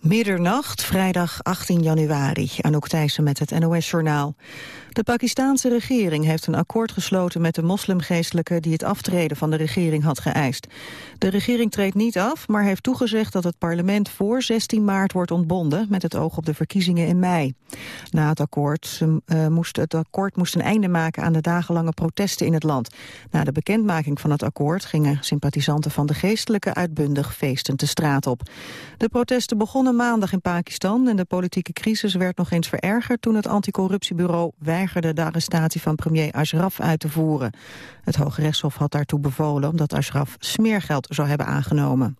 Middernacht, vrijdag 18 januari. Anouk Thijssen met het NOS-journaal. De Pakistanse regering heeft een akkoord gesloten met de moslimgeestelijke die het aftreden van de regering had geëist. De regering treedt niet af, maar heeft toegezegd dat het parlement voor 16 maart wordt ontbonden met het oog op de verkiezingen in mei. Na het akkoord, uh, moest het akkoord moest een einde maken aan de dagenlange protesten in het land. Na de bekendmaking van het akkoord gingen sympathisanten van de geestelijke uitbundig feestend de straat op. De protesten begonnen maandag in Pakistan en de politieke crisis werd nog eens verergerd toen het anticorruptiebureau weigerde de arrestatie van premier Ashraf uit te voeren. Het Hoge Rechtshof had daartoe bevolen omdat Ashraf smeergeld zou hebben aangenomen.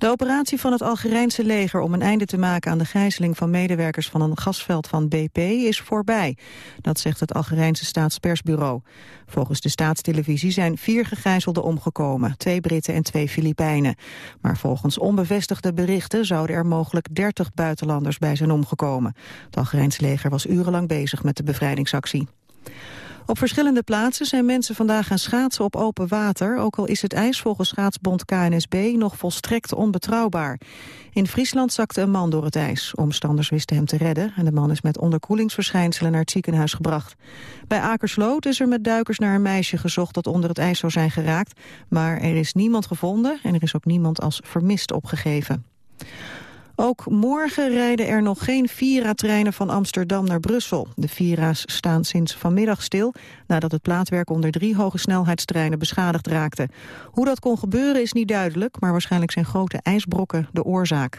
De operatie van het Algerijnse leger om een einde te maken aan de gijzeling van medewerkers van een gasveld van BP is voorbij. Dat zegt het Algerijnse staatspersbureau. Volgens de staatstelevisie zijn vier gegijzelden omgekomen, twee Britten en twee Filipijnen. Maar volgens onbevestigde berichten zouden er mogelijk 30 buitenlanders bij zijn omgekomen. Het Algerijnse leger was urenlang bezig met de bevrijdingsactie. Op verschillende plaatsen zijn mensen vandaag gaan schaatsen op open water, ook al is het ijs volgens schaatsbond KNSB nog volstrekt onbetrouwbaar. In Friesland zakte een man door het ijs. Omstanders wisten hem te redden en de man is met onderkoelingsverschijnselen naar het ziekenhuis gebracht. Bij Akersloot is er met duikers naar een meisje gezocht dat onder het ijs zou zijn geraakt, maar er is niemand gevonden en er is ook niemand als vermist opgegeven. Ook morgen rijden er nog geen Vira-treinen van Amsterdam naar Brussel. De Vira's staan sinds vanmiddag stil nadat het plaatwerk onder drie hoge snelheidstreinen beschadigd raakte. Hoe dat kon gebeuren is niet duidelijk, maar waarschijnlijk zijn grote ijsbrokken de oorzaak.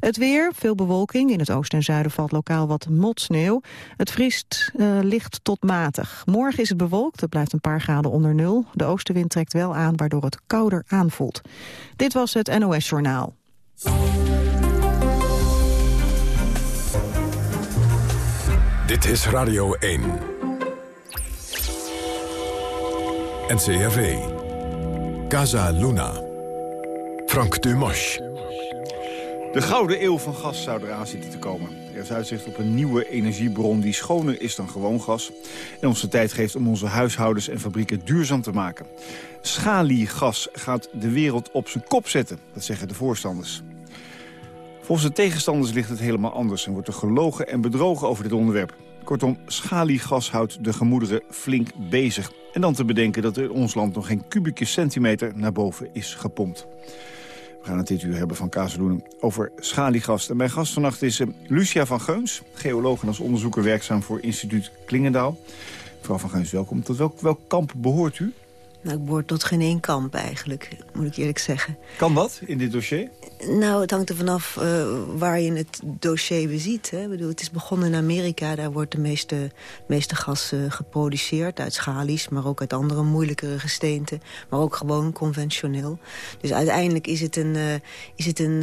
Het weer, veel bewolking. In het oosten en zuiden valt lokaal wat motsneeuw. Het vriest uh, licht tot matig. Morgen is het bewolkt, het blijft een paar graden onder nul. De oostenwind trekt wel aan, waardoor het kouder aanvoelt. Dit was het NOS Journaal. Dit is Radio 1. NCRV. Casa Luna. Frank Dumas. De gouden eeuw van gas zou eraan zitten te komen. Er is uitzicht op een nieuwe energiebron die schoner is dan gewoon gas... en onze tijd geeft om onze huishoudens en fabrieken duurzaam te maken. Schaliegas gaat de wereld op zijn kop zetten, dat zeggen de voorstanders. Volgens de tegenstanders ligt het helemaal anders... en wordt er gelogen en bedrogen over dit onderwerp. Kortom, schaliegas houdt de gemoederen flink bezig. En dan te bedenken dat er in ons land nog geen kubieke centimeter naar boven is gepompt. We gaan het dit uur hebben van Kazeloenen over schaliegas. En mijn gast vannacht is uh, Lucia van Geuns, geoloog en als onderzoeker werkzaam voor instituut Klingendaal. Mevrouw van Geuns, welkom. Tot welk, welk kamp behoort u? Nou, ik behoor tot geen één kamp eigenlijk, moet ik eerlijk zeggen. Kan dat in dit dossier? Nou, het hangt er vanaf uh, waar je het dossier beziet. Hè. Ik bedoel, het is begonnen in Amerika. Daar wordt de meeste, meeste gas uh, geproduceerd uit schalies... maar ook uit andere moeilijkere gesteenten. Maar ook gewoon conventioneel. Dus uiteindelijk is het een... Uh, is het een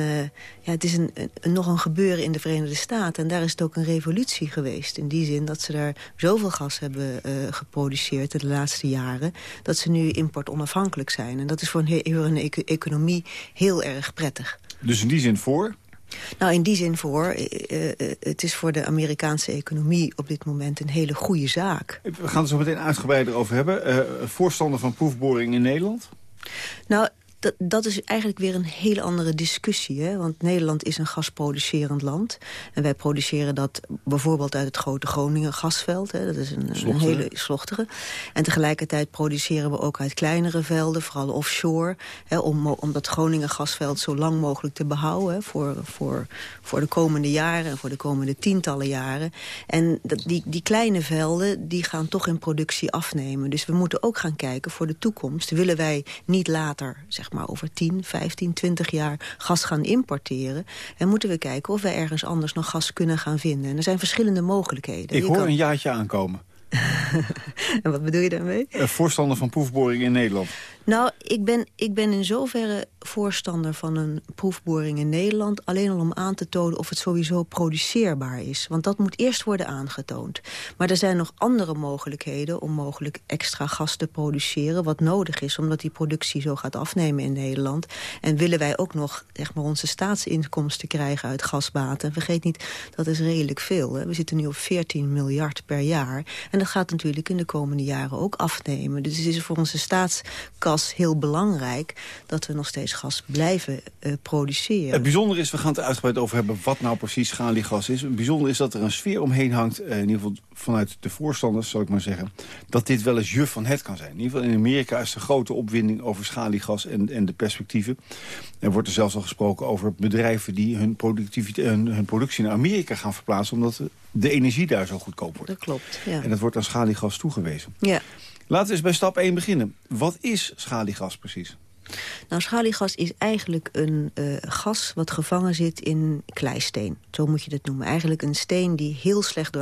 ja, het is een, een, nog een gebeuren in de Verenigde Staten. En daar is het ook een revolutie geweest. In die zin dat ze daar zoveel gas hebben geproduceerd de laatste jaren... dat ze nu importonafhankelijk zijn. En dat is voor een, een economie heel erg prettig. Dus in die zin voor? Nou, in die zin voor. Uh, het is voor de Amerikaanse economie op dit moment een hele goede zaak. We gaan het er zo meteen uitgebreider over hebben. Uh, voorstander van proefboring in Nederland? Nou, dat, dat is eigenlijk weer een hele andere discussie. Hè? Want Nederland is een gasproducerend land. En wij produceren dat bijvoorbeeld uit het grote Groningen gasveld. Hè? Dat is een, een hele slochtere. En tegelijkertijd produceren we ook uit kleinere velden, vooral offshore. Hè? Om, om dat Groningen gasveld zo lang mogelijk te behouden. Hè? Voor, voor, voor de komende jaren en voor de komende tientallen jaren. En dat, die, die kleine velden die gaan toch in productie afnemen. Dus we moeten ook gaan kijken voor de toekomst. Willen wij niet later, zeg maar maar over 10, 15, 20 jaar gas gaan importeren. En moeten we kijken of we ergens anders nog gas kunnen gaan vinden. En er zijn verschillende mogelijkheden. Ik hoor een jaartje aankomen. en wat bedoel je daarmee? Voorstander van proefboring in Nederland. Nou, ik ben, ik ben in zoverre voorstander van een proefboring in Nederland... alleen al om aan te tonen of het sowieso produceerbaar is. Want dat moet eerst worden aangetoond. Maar er zijn nog andere mogelijkheden om mogelijk extra gas te produceren... wat nodig is, omdat die productie zo gaat afnemen in Nederland. En willen wij ook nog zeg maar, onze staatsinkomsten krijgen uit gasbaten. Vergeet niet, dat is redelijk veel. Hè? We zitten nu op 14 miljard per jaar. En dat gaat natuurlijk in de komende jaren ook afnemen. Dus het is voor onze staatskant gas heel belangrijk... dat we nog steeds gas blijven uh, produceren. Het bijzondere is, we gaan het uitgebreid over hebben... wat nou precies schaliegas is. Het bijzondere is dat er een sfeer omheen hangt... in ieder geval vanuit de voorstanders, zal ik maar zeggen... dat dit wel eens juf van het kan zijn. In ieder geval in Amerika is er grote opwinding over schaliegas en, en de perspectieven. Er wordt er zelfs al gesproken over bedrijven die hun, productiviteit, hun, hun productie naar Amerika gaan verplaatsen... omdat de energie daar zo goedkoop wordt. Dat klopt, ja. En dat wordt aan schaliegas toegewezen. Ja. Laten we eens bij stap 1 beginnen. Wat is schaliegas precies? Nou, schaliegas is eigenlijk een uh, gas wat gevangen zit in kleisteen. Zo moet je dat noemen. Eigenlijk een steen die heel slecht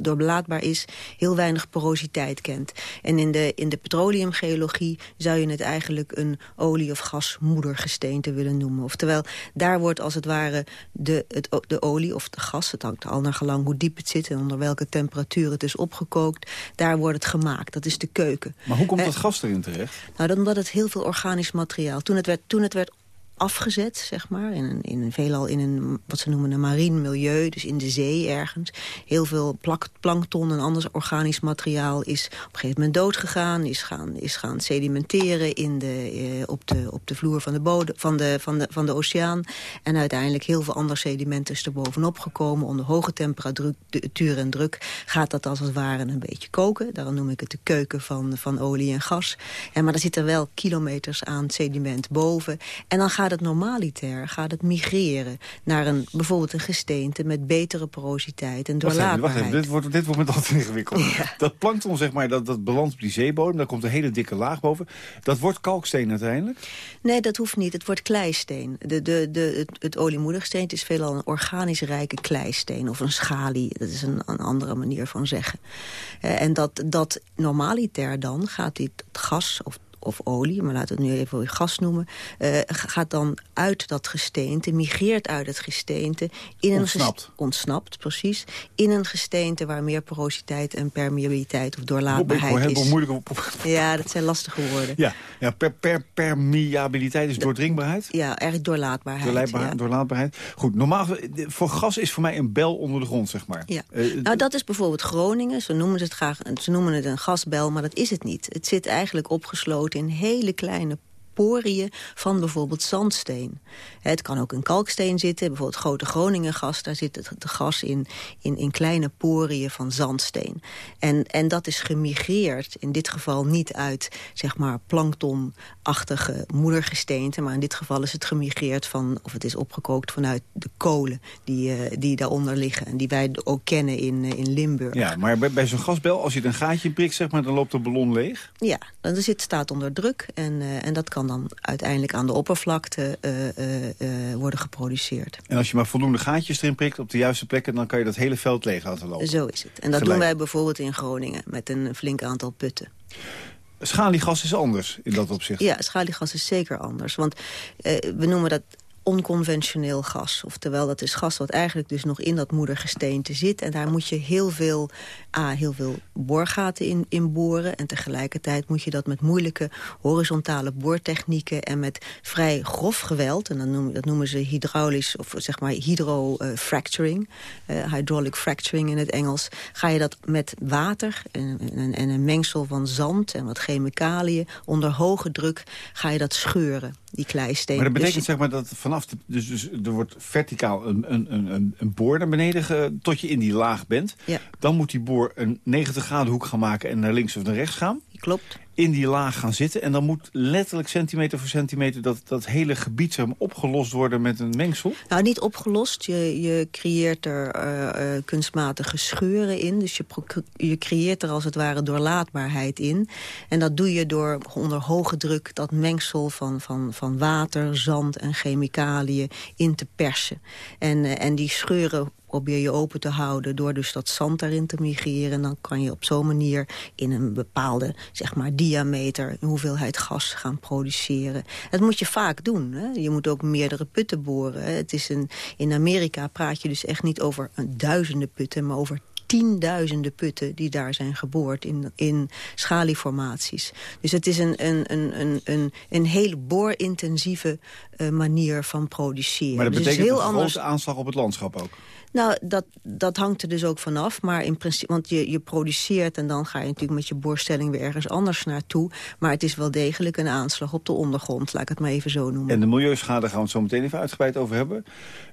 doorbelaadbaar is... heel weinig porositeit kent. En in de, in de petroleumgeologie zou je het eigenlijk... een olie- of gasmoedergesteente willen noemen. Oftewel, daar wordt als het ware de, het, de olie of de gas... het hangt al naar gelang hoe diep het zit... en onder welke temperatuur het is opgekookt... daar wordt het gemaakt. Dat is de keuken. Maar hoe komt dat gas erin terecht? Nou, omdat het heel veel organisch materiaal... Toen het werd, toen het werd afgezet, zeg maar. In een, in veelal in een, wat ze noemen een marien milieu, dus in de zee ergens. Heel veel plankton en ander organisch materiaal is op een gegeven moment doodgegaan. Is gaan, is gaan sedimenteren in de, eh, op, de, op de vloer van de, bodem, van, de, van, de, van de oceaan. En uiteindelijk heel veel ander sediment is er bovenop gekomen. Onder hoge temperatuur en druk gaat dat als het ware een beetje koken. Daarom noem ik het de keuken van, van olie en gas. En, maar er zitten wel kilometers aan sediment boven. En dan gaat gaat het normaliter, gaat het migreren naar een, bijvoorbeeld een gesteente met betere porositeit en doorlaatbaarheid. Wacht even, dit wordt, dit wordt met altijd ingewikkeld. Dat plankton, zeg maar, dat, dat belandt op die zeebodem, daar komt een hele dikke laag boven. Dat wordt kalksteen uiteindelijk? Nee, dat hoeft niet. Het wordt kleisteen. De, de, de, het, het oliemoedergesteente is veelal een organisch rijke kleisteen of een schalie. Dat is een, een andere manier van zeggen. Uh, en dat, dat normaliter dan gaat dit gas of of olie, maar laten we het nu even gas noemen... Uh, gaat dan uit dat gesteente, migreert uit het gesteente... In ontsnapt. Een ontsnapt, precies. In een gesteente waar meer porositeit en permeabiliteit of doorlaatbaarheid is. Ja, dat zijn lastige woorden. Ja, ja per, per, permeabiliteit is doordringbaarheid? Ja, eigenlijk doorlaatbaarheid. Doorlaatbaar, ja. Doorlaatbaarheid. Goed, normaal, voor gas is voor mij een bel onder de grond, zeg maar. Ja. Uh, nou, dat is bijvoorbeeld Groningen. Ze noemen het graag ze noemen het een gasbel, maar dat is het niet. Het zit eigenlijk opgesloten in hele kleine poriën van bijvoorbeeld zandsteen. Het kan ook in kalksteen zitten, bijvoorbeeld grote Groningen gas... daar zit het, gas in, in, in kleine poriën van zandsteen. En, en dat is gemigreerd, in dit geval niet uit zeg maar planktonachtige moedergesteente... maar in dit geval is het gemigreerd van, of het is opgekookt vanuit de kolen... die, uh, die daaronder liggen en die wij ook kennen in, uh, in Limburg. Ja, maar bij, bij zo'n gasbel, als je er een gaatje prikt, zeg maar, dan loopt de ballon leeg? Ja, dan zit, staat onder druk en, uh, en dat kan dan uiteindelijk aan de oppervlakte uh, uh, worden geproduceerd. En als je maar voldoende gaatjes erin prikt op de juiste plekken... dan kan je dat hele veld leeg laten lopen. Zo is het. En dat doen wij bijvoorbeeld in Groningen met een flink aantal putten. Schaliegas is anders in dat opzicht? Ja, schaliegas is zeker anders. Want we noemen dat onconventioneel gas. Oftewel, dat is gas wat eigenlijk dus nog in dat moedergesteente zit. En daar moet je heel veel, A, heel veel boorgaten in, in boren. En tegelijkertijd moet je dat met moeilijke horizontale boortechnieken... en met vrij grof geweld, en dan noemen, dat noemen ze hydraulisch... of zeg maar hydrofracturing, uh, hydraulic fracturing in het Engels... ga je dat met water en, en, en een mengsel van zand en wat chemicaliën... onder hoge druk ga je dat scheuren, die kleisteen. Maar dat betekent dus, zeg maar dat vanaf dus, dus er wordt verticaal een, een, een, een boor naar beneden ge, tot je in die laag bent. Ja. Dan moet die boor een 90 graden hoek gaan maken en naar links of naar rechts gaan. Klopt in die laag gaan zitten. En dan moet letterlijk centimeter voor centimeter... dat, dat hele gebied opgelost worden met een mengsel? Nou, niet opgelost. Je, je creëert er uh, uh, kunstmatige scheuren in. Dus je, je creëert er als het ware doorlaatbaarheid in. En dat doe je door onder hoge druk dat mengsel van, van, van water, zand en chemicaliën in te persen. En, uh, en die scheuren probeer je open te houden door dus dat zand daarin te migreren. En dan kan je op zo'n manier in een bepaalde zeg maar, diameter een hoeveelheid gas gaan produceren. Dat moet je vaak doen. Hè? Je moet ook meerdere putten boren. Het is een, in Amerika praat je dus echt niet over duizenden putten, maar over tienduizenden putten die daar zijn geboord in, in schalieformaties. Dus het is een, een, een, een, een, een hele boorintensieve uh, manier van produceren. Maar dat dus betekent heel een anders... grote aanslag op het landschap ook? Nou, dat, dat hangt er dus ook vanaf. Maar in principe, want je, je produceert en dan ga je natuurlijk met je boorstelling weer ergens anders naartoe. Maar het is wel degelijk een aanslag op de ondergrond, laat ik het maar even zo noemen. En de milieuschade gaan we het zo meteen even uitgebreid over hebben.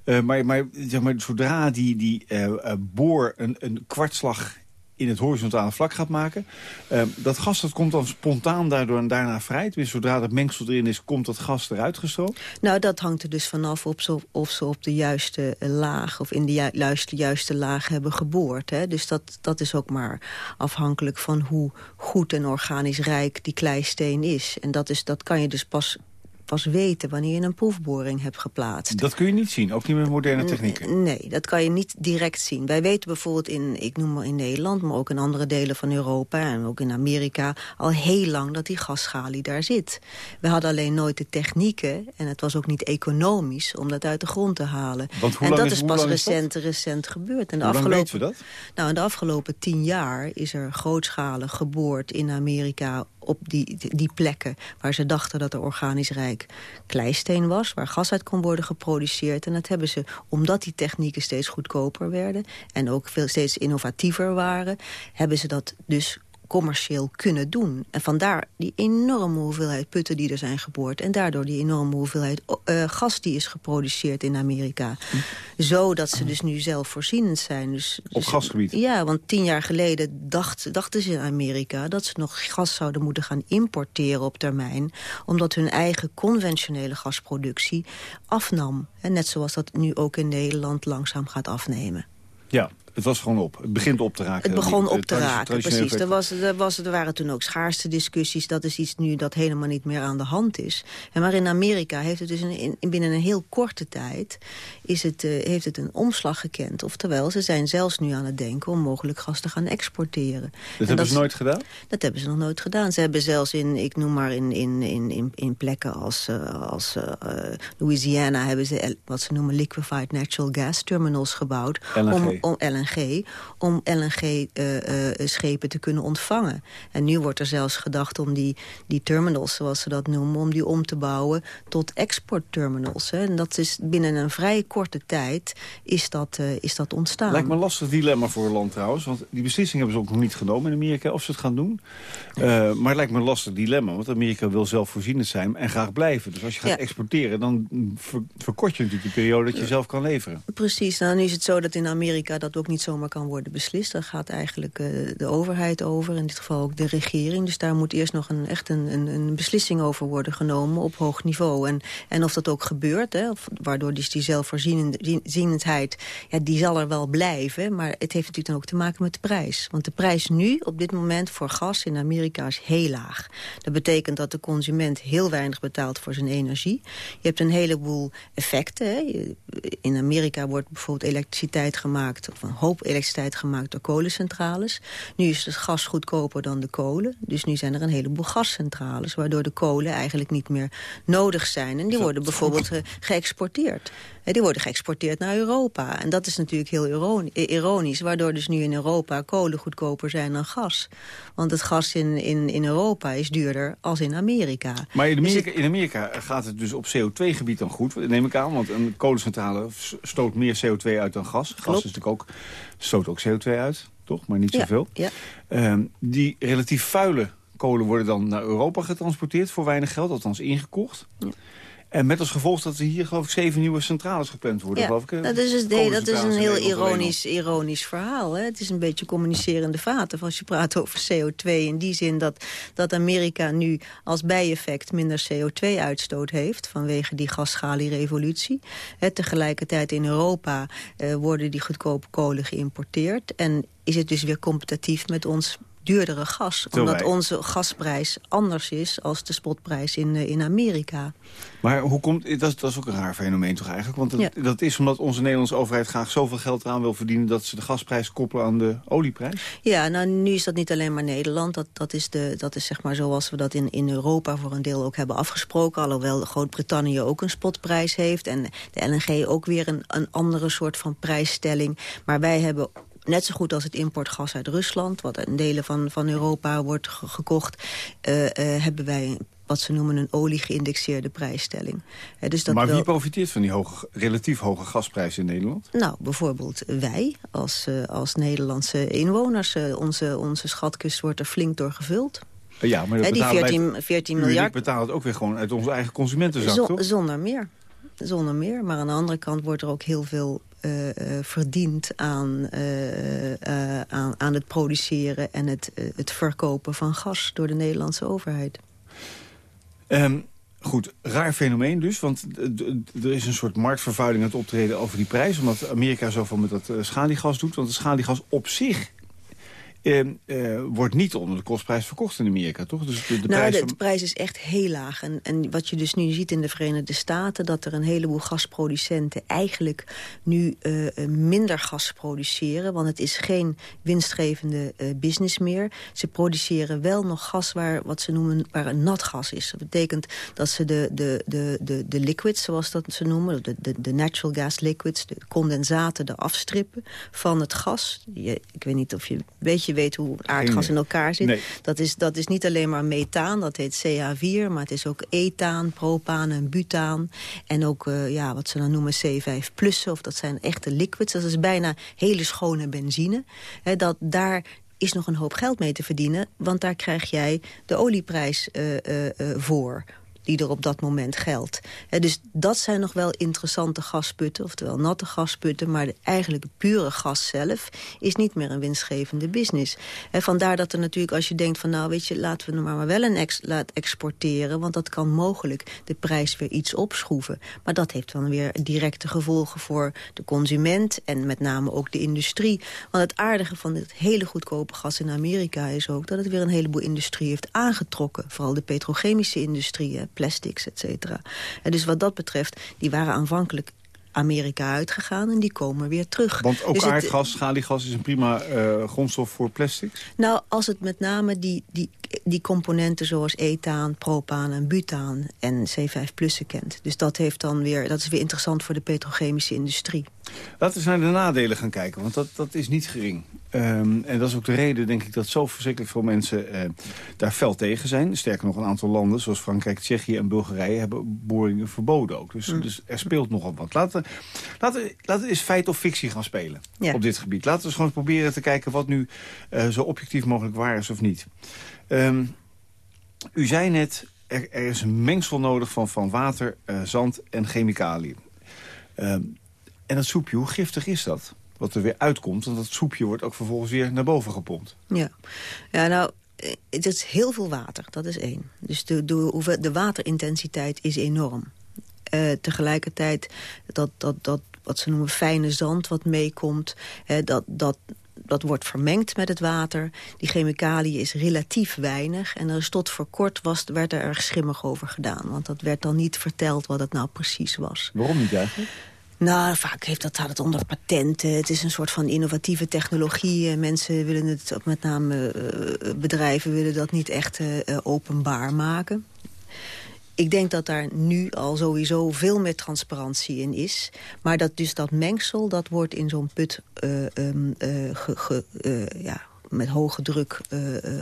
Uh, maar, maar, zeg maar zodra die, die uh, uh, boor een, een kwartslag in het horizontale vlak gaat maken. Uh, dat gas dat komt dan spontaan daardoor en daarna vrij. Dus zodra dat mengsel erin is, komt dat gas eruit gestroomd? Nou, dat hangt er dus vanaf of ze, of ze op de juiste laag... of in de ju juiste, juiste laag hebben geboord. Hè. Dus dat, dat is ook maar afhankelijk van hoe goed en organisch rijk die kleisteen is. En dat, is, dat kan je dus pas pas weten wanneer je een proefboring hebt geplaatst. Dat kun je niet zien, ook niet met moderne technieken? Nee, dat kan je niet direct zien. Wij weten bijvoorbeeld in, ik noem maar in Nederland... maar ook in andere delen van Europa en ook in Amerika... al heel lang dat die gasschalie daar zit. We hadden alleen nooit de technieken... en het was ook niet economisch om dat uit de grond te halen. Want en dat is, pas is recent, recent gebeurd. En de Hoe lang afgelopen, weten we dat? Nou, in de afgelopen tien jaar is er grootschalig geboord in Amerika op die, die plekken waar ze dachten dat er organisch rijk kleisteen was... waar gas uit kon worden geproduceerd. En dat hebben ze, omdat die technieken steeds goedkoper werden... en ook veel steeds innovatiever waren... hebben ze dat dus commercieel kunnen doen. En vandaar die enorme hoeveelheid putten die er zijn geboord... en daardoor die enorme hoeveelheid uh, gas die is geproduceerd in Amerika. Hm. Zodat ze dus nu zelfvoorzienend zijn. Dus, Op dus, gasgebied? Ja, want tien jaar geleden dacht, dachten ze in Amerika... dat ze nog gas zouden moeten gaan importeren op termijn... omdat hun eigen conventionele gasproductie afnam. En net zoals dat nu ook in Nederland langzaam gaat afnemen. Ja, het was gewoon op. Het begint op te raken. Het begon Die- op te raken, precies. Er, was, er, was, er waren toen ook schaarste discussies. Dat is iets nu dat helemaal niet meer aan de hand is. En maar in Amerika heeft het dus in, in- binnen een heel korte tijd... Is het, eh, heeft het een omslag gekend. Oftewel, ze zijn zelfs nu aan het denken... om mogelijk gas te gaan exporteren. Dat En hebben dat ze nooit gedaan? dat hebben ze nog nooit gedaan. Ze hebben zelfs in, ik noem maar in, in, in, in, in plekken als, eh, als eh, eh, Louisiana... hebben ze wat ze noemen liquefied natural gas terminals gebouwd. LNG. Om, om LNG, om LNG-schepen te kunnen ontvangen. En nu wordt er zelfs gedacht om die, die terminals, zoals ze dat noemen... om die om te bouwen tot exportterminals. Hè. En dat is binnen een vrij korte tijd is dat, eh, is dat ontstaan. Lijkt me een lastig dilemma voor een land trouwens. Want die beslissing hebben ze ook nog niet genomen in Amerika of ze het gaan doen. Eh, maar het lijkt me een lastig dilemma. Want Amerika wil zelfvoorzienend zijn en graag blijven. Dus als je gaat Ja. exporteren, dan ver- verkort je natuurlijk de periode dat je zelf kan leveren. Precies, nou, nu is het zo dat in Amerika dat ook niet zomaar kan worden beslist. Daar gaat eigenlijk eh, de overheid over, in dit geval ook de regering. Dus daar moet eerst nog een, echt een, een, beslissing over worden genomen op hoog niveau. En, en of dat ook gebeurt, hè, waardoor dus die zelfvoorzienendheid, ja, die zal er wel blijven. Maar het heeft natuurlijk dan ook te maken met de prijs. Want de prijs nu, op dit moment, voor gas in Amerika is heel laag. Dat betekent dat de consument heel weinig betaalt voor zijn energie. Je hebt een heleboel effecten. Hè. In Amerika wordt bijvoorbeeld elektriciteit gemaakt... of een hoop elektriciteit gemaakt door kolencentrales. Nu is het gas goedkoper dan de kolen. Dus nu zijn er een heleboel gascentrales... waardoor de kolen eigenlijk niet meer nodig zijn. En die worden bijvoorbeeld eh, geëxporteerd. Die worden geëxporteerd naar Europa. En dat is natuurlijk heel ironi- ironisch... waardoor dus nu in Europa kolen goedkoper zijn dan gas. Want het gas in, in, in Europa is duurder als in Amerika. Maar in Dus Amerika, in Amerika gaat het dus op CO2-gebied dan goed, neem ik aan. Want een kolencentrale stoot meer CO2 uit dan gas. Gas Klopt. is natuurlijk ook, stoot ook CO2 uit, toch? Maar niet zoveel. ja. Ehm, die relatief vuile kolen worden dan naar Europa getransporteerd voor weinig geld, althans ingekocht. En met als gevolg dat er hier geloof ik zeven nieuwe centrales gepland worden. Ja, geloof ik, dat is, dat is een heel ironisch, ironisch verhaal. Hè? Het is een beetje communicerende vaten. Als je praat over CO2 in die zin dat, dat Amerika nu als bijeffect minder CO2-uitstoot heeft... vanwege die gasschalierevolutie. Tegelijkertijd in Europa eh, worden die goedkope kolen geïmporteerd... en is het dus weer competitief met ons duurdere gas. Omdat wij- onze gasprijs anders is als de spotprijs in, eh, in Amerika. Maar hoe komt, dat, is- dat is ook een raar fenomeen toch eigenlijk? Want dat, Ja. dat is omdat onze Nederlandse overheid graag zoveel geld eraan wil verdienen... dat ze de gasprijs koppelen aan de olieprijs? Ja, nou nu is dat niet alleen maar Nederland. Dat, dat, is, de, dat is zeg maar zoals we dat in, in Europa voor een deel ook hebben afgesproken. Alhoewel Groot-Brittannië ook een spotprijs heeft. En de LNG ook weer een, een andere soort van prijsstelling. Maar wij hebben net zo goed als het importgas uit Rusland... wat in delen van, van Europa wordt gekocht... hebben wij wat ze noemen een olie-geïndexeerde prijsstelling. dus dat maar wie profiteert van die hoge, relatief hoge gasprijs in Nederland? Nou, bijvoorbeeld wij als, als Nederlandse inwoners. onze, onze schatkust wordt er flink door gevuld. Ja, maar dat die 14, 14 miljard... betaalt ook weer gewoon uit onze eigen consumentenzak? Zonder meer. Zonder meer. Maar aan de andere kant wordt er ook heel veel uh, verdiend aan, uh, aan, aan het produceren en het, het verkopen van gas door de Nederlandse overheid. Um, goed, raar fenomeen dus, want er is een soort marktvervuiling aan het optreden over die prijs, omdat Amerika zoveel met dat schaliegas doet, want het schaliegas op zich uh, wordt niet onder de kostprijs verkocht in Amerika, toch? Dus de, de, nou, prijs, de, prijs is echt heel laag. En, en wat je dus nu ziet in de Verenigde Staten... dat er een heleboel gasproducenten eigenlijk nu uh, minder gas produceren. Want het is geen winstgevende business meer. Ze produceren wel nog gas waar, wat ze noemen, waar een nat gas is. Dat betekent dat ze de, de, de, de, de liquids, zoals dat ze noemen... de, de, de natural gas liquids, de condensaten, de afstrippen van het gas. Je, ik weet niet of je een weet hoe aardgas in elkaar zit. Dat, is, dat is niet alleen maar methaan, dat heet CH4... maar het is ook ethaan, propaan en butaan. En ook uh, ja, wat ze dan noemen C5 plussen, of dat zijn echte liquids. Dat is bijna hele schone benzine. dat daar is nog een hoop geld mee te verdienen... want daar krijg jij de olieprijs uh, uh, voor die er op dat moment geldt. dus dat zijn nog wel interessante gasputten, oftewel natte gasputten... maar de eigenlijk pure gas zelf is niet meer een winstgevende business. vandaar dat er natuurlijk, als je denkt van... nou, weet je, laten we nog maar wel een ex laat exporteren... want dat kan mogelijk de prijs weer iets opschroeven. Maar dat heeft dan weer directe gevolgen voor de consument... en met name ook de industrie. Want het aardige van het hele goedkope gas in Amerika is ook... dat het weer een heleboel industrie heeft aangetrokken. Vooral de petrochemische industrie, plastics, et cetera. En dus wat dat betreft, die waren aanvankelijk Amerika uitgegaan en die komen weer terug. Want ook dus aardgas, schaliegas is een prima uh, grondstof voor plastics? Nou, als het met name die, die, die componenten zoals ethaan, propaan en butaan en C5 plussen kent. Dus dat, heeft dan weer, dat is weer interessant voor de petrochemische industrie. Laten we eens naar de nadelen gaan kijken, want dat, dat is niet gering. Um, en dat is ook de reden, denk ik, dat zo verschrikkelijk veel mensen uh, daar fel tegen zijn. Sterker nog, een aantal landen, zoals Frankrijk, Tsjechië en Bulgarije... hebben boringen verboden ook. Dus, mm. dus er speelt nogal wat. Laten, laten, laten we eens feit of fictie gaan spelen op dit gebied. Laten we eens gewoon proberen te kijken wat nu uh, zo objectief mogelijk waar is of niet. Um, u zei net, er, is een mengsel nodig van, van water, uh, zand en chemicaliën. Um, en dat soepje, hoe giftig is dat? Wat er weer uitkomt, want dat soepje wordt ook vervolgens weer naar boven gepompt. Ja, ja nou, eh, het is heel veel water, dat is één. Dus de, de, de waterintensiteit is enorm. Uh, tegelijkertijd dat, dat, dat wat ze noemen fijne zand wat meekomt... dat, dat, dat wordt vermengd met het water. Die chemicaliën is relatief weinig. En er is tot voor kort was, werd er erg schimmig over gedaan. Want dat werd dan niet verteld wat het nou precies was. Waarom niet eigenlijk? Nou, vaak heeft dat, staat het onder patenten. Het is een soort van innovatieve technologie. Mensen willen het, met name uh, bedrijven, willen dat niet echt uh, openbaar maken. Ik denk dat daar nu al sowieso veel meer transparantie in is. Maar dat dus dat mengsel, dat wordt in zo'n put um, ge, ja, met hoge druk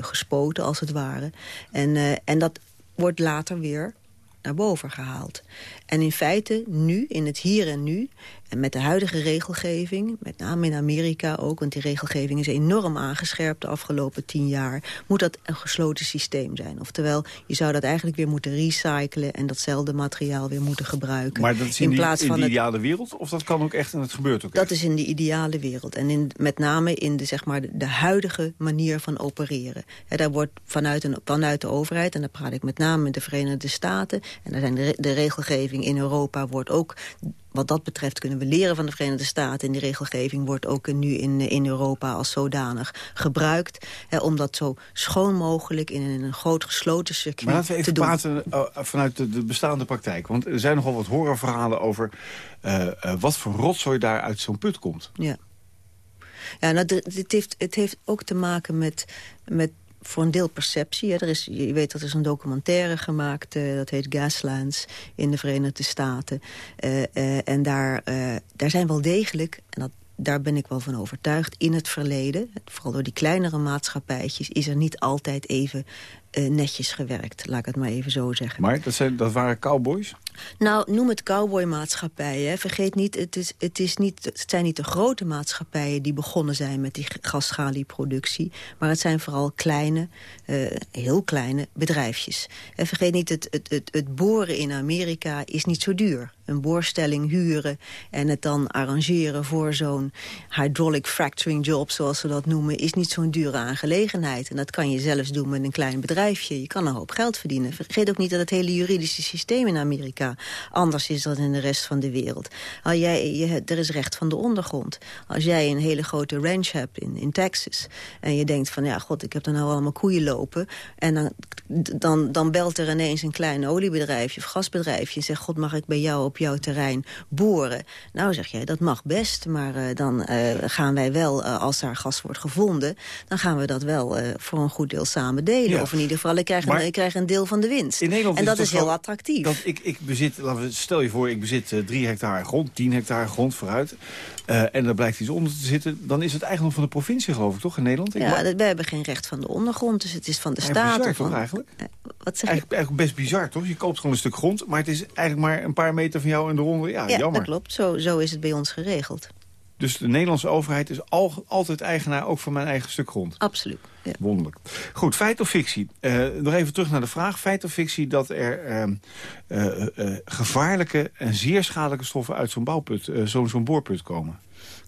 gespoten, als het ware. En, en dat wordt later weer naar boven gehaald. En in feite nu, in het hier en nu... en met de huidige regelgeving, met name in Amerika ook... want die regelgeving is enorm aangescherpt de afgelopen tien jaar... moet dat een gesloten systeem zijn. Oftewel, je zou dat eigenlijk weer moeten recyclen... en datzelfde materiaal weer moeten gebruiken. Maar dat is in, in plaats van de ideale wereld? Of dat kan ook echt en het gebeurt ook Dat is in de ideale wereld. En in, met name in de, zeg maar, de, huidige manier van opereren. daar wordt vanuit, een, vanuit de overheid... en dan praat ik met name met de Verenigde Staten... en daar zijn de, de regelgeving in Europa wordt ook wat dat betreft kunnen we leren van de Verenigde Staten. En die regelgeving wordt ook nu in, in Europa als zodanig gebruikt. Hè, om dat zo schoon mogelijk in een, groot gesloten circuit maar laten we even praten uh, vanuit de, de, bestaande praktijk. Want er zijn nogal wat horrorverhalen over uh, uh, wat voor rotzooi daar uit zo'n put komt. Ja. Ja, nou, het, heeft, het heeft ook te maken met, met voor een deel perceptie. Hè. Er is, je weet dat er is een documentaire gemaakt, uh, dat heet Gaslands, in de Verenigde Staten. Uh, uh, en daar, daar zijn wel degelijk, en dat daar ben ik wel van overtuigd. In het verleden, vooral door die kleinere maatschappijtjes... is er niet altijd even uh, netjes gewerkt, laat ik het maar even zo zeggen. Maar dat, zijn, dat waren cowboys? Nou, noem het cowboymaatschappijen. Vergeet niet het, is, het, is niet, het zijn niet de grote maatschappijen die begonnen zijn met die gasschalieproductie. Maar het zijn vooral kleine, uh, heel kleine bedrijfjes. En vergeet niet, het, het, het, het boren in Amerika is niet zo duur een boorstelling huren... en het dan arrangeren voor zo'n hydraulic fracturing job... zoals ze dat noemen, is niet zo'n dure aangelegenheid. En dat kan je zelfs doen met een klein bedrijfje. Je kan een hoop geld verdienen. Vergeet ook niet dat het hele juridische systeem in Amerika... anders is dan in de rest van de wereld. Al jij, je, er is recht van de ondergrond. Als jij een hele grote ranch hebt in, in Texas... en je denkt van, ja, god, ik heb er nou allemaal koeien lopen... en dan, dan, dan belt er ineens een klein oliebedrijfje of gasbedrijfje... en zegt, god, mag ik bij jou op jouw terrein boren. Nou, zeg jij, dat mag best, maar uh, dan uh, gaan wij wel, uh, als daar gas wordt gevonden... dan gaan we dat wel voor een goed deel samen delen. Ja. Of in ieder geval, ik krijg, maar, een, ik krijg een deel van de winst. en dat is heel wel, attractief. Dat ik, ik bezit, stel je voor, ik bezit drie hectare grond, tien hectare grond vooruit... Uh, en er blijkt iets onder te zitten... dan is het eigendom van de provincie, geloof ik, toch, in Nederland? Ik ja, we hebben geen recht van de ondergrond, dus het is van de staat. Bizar, toch, eigenlijk? Uh, wat zeg eigenlijk, eigenlijk, best bizar, toch? Je koopt gewoon een stuk grond, maar het is eigenlijk maar een paar meter van jou in de ronde. Ja, ja jammer. dat klopt. Zo, zo is het bij ons geregeld. Dus de Nederlandse overheid is al, altijd eigenaar ook van mijn eigen stuk grond? Absoluut. Ja. Wonderlijk. Goed, feit of fictie? Uh, nog even terug naar de vraag. Feit of fictie dat er uh, uh, gevaarlijke en zeer schadelijke stoffen uit zo'n bouwput, zo'n zo'n boorput komen?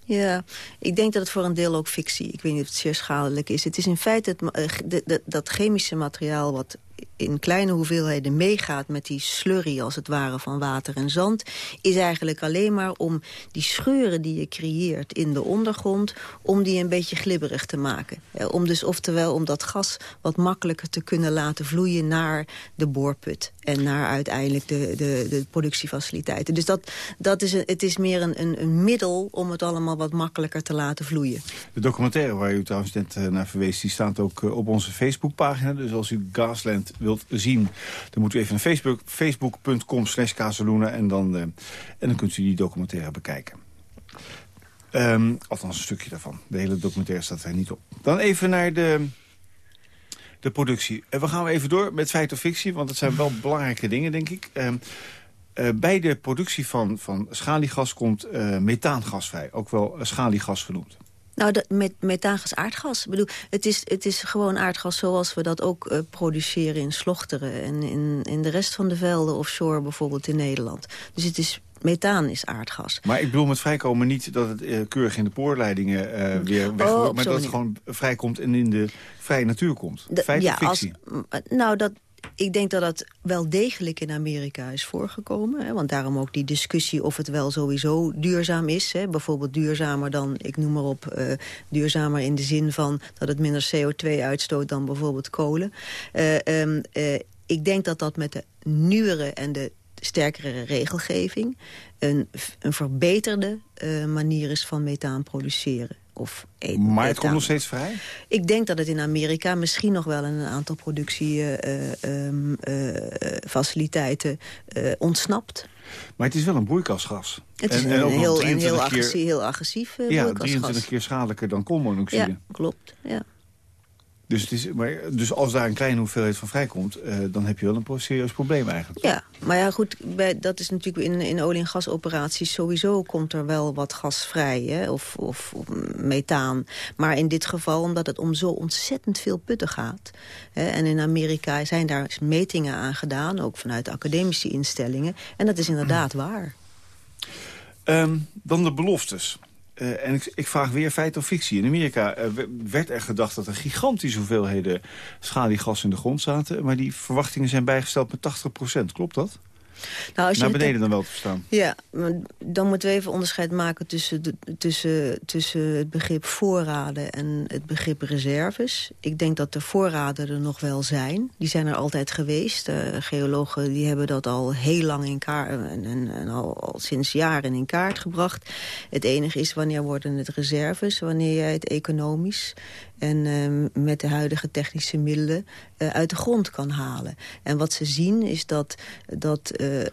Ja, ik denk dat het voor een deel ook fictie. Ik weet niet of het zeer schadelijk is. Het is in feite het, dat chemische materiaal wat in kleine hoeveelheden meegaat met die slurry als het ware van water en zand... is eigenlijk alleen maar om die scheuren die je creëert in de ondergrond... om die een beetje glibberig te maken. Om dus oftewel om dat gas wat makkelijker te kunnen laten vloeien naar de boorput. En naar uiteindelijk de, de, de productiefaciliteiten. Dus dat, dat is een, het is meer een, een, een middel om het allemaal wat makkelijker te laten vloeien. De documentaire waar u trouwens net eh, naar verwees... die staat ook eh, op onze Facebookpagina. Dus als u Gasland wilt zien... dan moet u even naar Facebook, facebook.com slash en, dan, uh, en dan kunt u die documentaire bekijken. Um, althans een stukje daarvan. De hele documentaire staat er niet op. Dan even naar de, de productie. En we gaan even door met feit of fictie, want het zijn wel belangrijke dingen, denk ik. Um, uh, bij de productie van, van schaliegas komt uh, methaangas vrij. Ook wel schaliegas genoemd. Nou, de, met methaangas aardgas. Ik bedoel, het is, het is gewoon aardgas zoals we dat ook uh, produceren in Slochteren... en in, in de rest van de velden offshore bijvoorbeeld in Nederland. Dus het is methaan is aardgas. Maar ik bedoel met vrijkomen niet dat het uh, keurig in de poorleidingen uh, weer weg oh, maar dat het gewoon vrijkomt en in de vrije natuur komt. De, Feit ja, Als, nou, dat, ik denk dat dat wel degelijk in Amerika is voorgekomen. Hè, want daarom ook die discussie of het wel sowieso duurzaam is. Hè, bijvoorbeeld duurzamer dan, ik noem maar op... Uh, duurzamer in de zin van dat het minder CO2 uitstoot dan bijvoorbeeld kolen. Uh, um, uh, ik denk dat dat met de nieuwere en de sterkere regelgeving... een, een verbeterde manier is van methaan produceren. Of maar het komt nog steeds vrij? Ik denk dat het in Amerika misschien nog wel een aantal productiefaciliteiten uh, uh, uh, ontsnapt. Maar het is wel een broeikasgas. Het is en, een, en heel, een heel, agressief, keer, heel agressief Ja, 23 keer schadelijker dan koolmonoxide. Ja, klopt. Ja. Dus, het is, maar, dus als daar een kleine hoeveelheid van vrijkomt... Uh, dan heb je wel een serieus probleem eigenlijk. Ja, maar ja goed, bij, dat is natuurlijk in, in olie- en gasoperaties... sowieso komt er wel wat gas vrij, hè, of, of, of, methaan. Maar in dit geval, omdat het om zo ontzettend veel putten gaat... Hè, en in Amerika zijn daar metingen aan gedaan... ook vanuit academische instellingen. En dat is inderdaad waar. Um, dan de beloftes. Uh, en ik, ik, vraag weer feit of fictie. In Amerika uh, werd er gedacht dat er gigantische hoeveelheden schaliegas in de grond zaten. Maar die verwachtingen zijn bijgesteld met 80% Klopt dat? Nou, als je Naar beneden dan wel te verstaan. Ja, dan moeten we even onderscheid maken tussen, de, tussen, tussen het begrip voorraden en het begrip reserves. Ik denk dat de voorraden er nog wel zijn. Die zijn er altijd geweest. Uh, geologen die hebben dat al heel lang in kaart en, en, en al, al, sinds jaren in kaart gebracht. Het enige is wanneer worden het reserves, wanneer jij het economisch en uh, met de huidige technische middelen uh, uit de grond kan halen. En wat ze zien is dat, dat uh,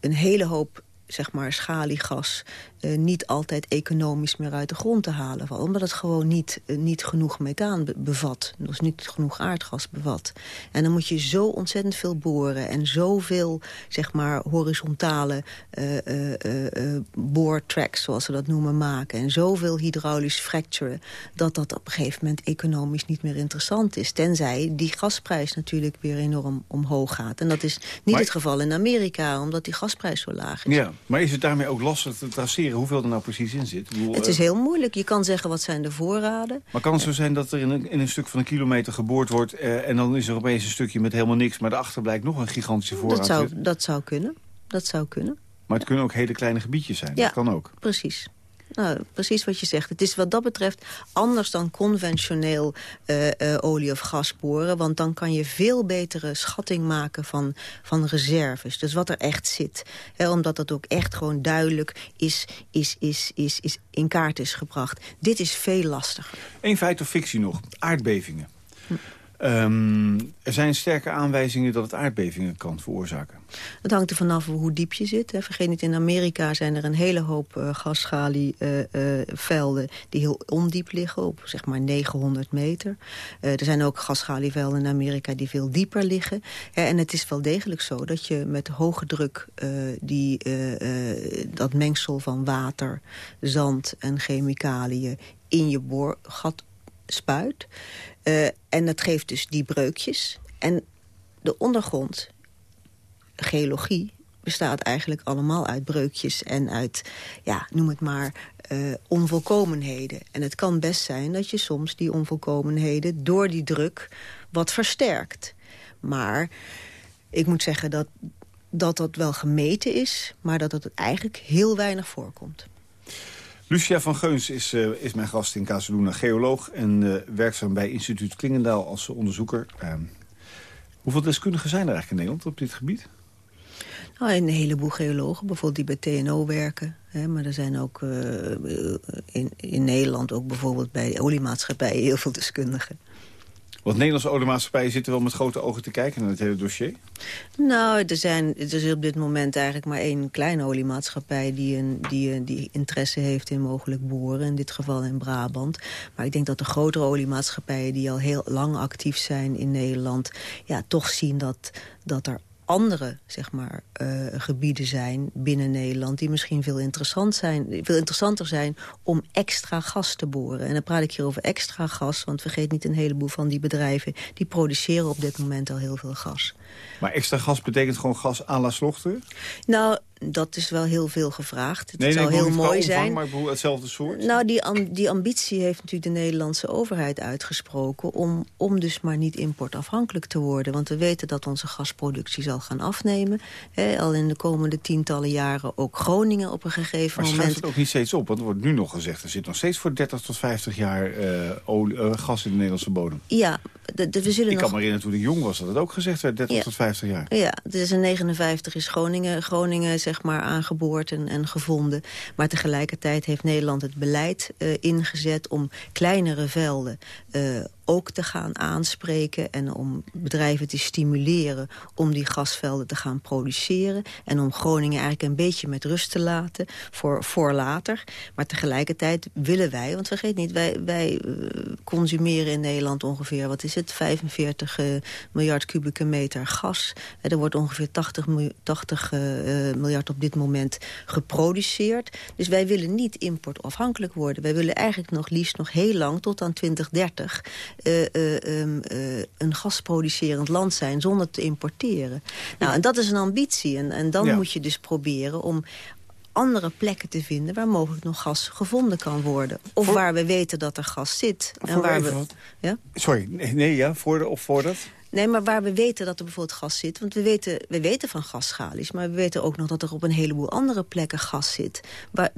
een hele hoop zeg maar, schaliegas uh, niet altijd economisch meer uit de grond te halen valt. Omdat het gewoon niet, uh, niet genoeg methaan be bevat. Dus niet genoeg aardgas bevat. En dan moet je zo ontzettend veel boren. En zoveel, zeg maar, horizontale uh, boortracks, zoals ze dat noemen, maken. En zoveel hydraulisch fracturen. Dat dat op een gegeven moment economisch niet meer interessant is. Tenzij die gasprijs natuurlijk weer enorm omhoog gaat. En dat is niet maar... het geval in Amerika, omdat die gasprijs zo laag is. Ja, maar is het daarmee ook lastig te traceren hoeveel er nou precies in zit? Bedoel, het is eh, heel moeilijk. Je kan zeggen wat zijn de voorraden. Maar kan het zo zijn dat er in een, in een stuk van een kilometer geboord wordt... Eh, en dan is er opeens een stukje met helemaal niks... maar daarachter blijkt nog een gigantische voorraad dat zou, Dat zou kunnen. Dat zou kunnen. Maar het kunnen ook hele kleine gebiedjes zijn. Ja, dat kan ook. precies. Nou, precies wat je zegt. Het is wat dat betreft anders dan conventioneel uh, uh, olie- of gas boren. Want dan kan je veel betere schatting maken van, van reserves. Dus wat er echt zit. He, omdat dat ook echt gewoon duidelijk is, is, is, is, is in kaart is gebracht. Dit is veel lastiger. Eén feit of fictie nog. Aardbevingen. Hm. Um, er zijn sterke aanwijzingen dat het aardbevingen kan veroorzaken. Het hangt er vanaf hoe diep je zit. Hè. Vergeet niet, in Amerika zijn er een hele hoop uh, gasschalievelden... Uh, uh, die heel ondiep liggen, op zeg maar 900 meter. er zijn ook gasschalievelden in Amerika die veel dieper liggen. en het is wel degelijk zo dat je met hoge druk... die, dat mengsel van water, zand en chemicaliën in je boorgat spuit... Uh, en dat geeft dus die breukjes. En de ondergrond, geologie, bestaat eigenlijk allemaal uit breukjes en uit, ja, noem het maar, uh, onvolkomenheden. En het kan best zijn dat je soms die onvolkomenheden door die druk wat versterkt. Maar ik moet zeggen dat dat, dat wel gemeten is, maar dat het eigenlijk heel weinig voorkomt. Lucia van Geuns is, uh, is mijn gast in Casaluna, geoloog... en uh, werkzaam bij instituut Klingendaal als onderzoeker. Uh, hoeveel deskundigen zijn er eigenlijk in Nederland op dit gebied? Nou, een heleboel geologen, bijvoorbeeld die bij TNO werken. Hè, maar er zijn ook uh, in, in Nederland, ook bijvoorbeeld bij oliemaatschappijen... heel veel deskundigen. Want Nederlandse oliemaatschappijen zitten wel met grote ogen te kijken naar het hele dossier? Nou, er, zijn, er is op dit moment eigenlijk maar één kleine oliemaatschappij... die, een, die, die interesse heeft in mogelijk boren, in dit geval in Brabant. Maar ik denk dat de grotere oliemaatschappijen... die al heel lang actief zijn in Nederland... ja, toch zien dat, dat er andere zeg maar, uh, gebieden zijn binnen Nederland... die misschien veel, interessant zijn, veel interessanter zijn om extra gas te boren. En dan praat ik hier over extra gas, want vergeet niet een heleboel van die bedrijven... die produceren op dit moment al heel veel gas. Maar extra gas betekent gewoon gas à la slochter? Nou, dat is wel heel veel gevraagd. Het nee, zou heel mooi zijn. maar ik hetzelfde soort? Nou, die, die ambitie heeft natuurlijk de Nederlandse overheid uitgesproken... Om, om dus maar niet importafhankelijk te worden. Want we weten dat onze gasproductie zal gaan afnemen. al in de komende tientallen jaren ook Groningen op een gegeven moment. Maar het ook niet steeds op? Want er wordt nu nog gezegd... er zit nog steeds voor 30 tot 50 jaar uh, olie, uh, gas in de Nederlandse bodem. Ja, de, de, we zullen Ik nog... kan me herinneren toen ik jong was dat het ook gezegd werd... 30 ja. tot 50 jaar. Ja, dus in 59 is Groningen... Groningen zeg maar aangeboord en, en gevonden. Maar tegelijkertijd heeft Nederland het beleid uh, ingezet om kleinere velden uh, ook te gaan aanspreken... en om bedrijven te stimuleren om die gasvelden te gaan produceren... en om Groningen eigenlijk een beetje met rust te laten voor, voor later. Maar tegelijkertijd willen wij, want vergeet niet... wij, wij uh, consumeren in Nederland ongeveer, wat is het, 45 uh, miljard kubieke meter gas. er wordt ongeveer 80, 80 uh, miljard op dit moment geproduceerd. Dus wij willen niet importafhankelijk worden. Wij willen eigenlijk nog liefst nog heel lang, tot aan 2030... Uh, uh, um, uh, een gasproducerend land zijn zonder te importeren. Nou, en dat is een ambitie. En, en dan ja. moet je dus proberen om andere plekken te vinden waar mogelijk nog gas gevonden kan worden. Of voor... waar we weten dat er gas zit. En waar we, ja? Sorry, nee, nee, ja, voor de, of voor dat? Nee, maar waar we weten dat er bijvoorbeeld gas zit... want we weten, we weten van gasschalies... maar we weten ook nog dat er op een heleboel andere plekken gas zit... waar,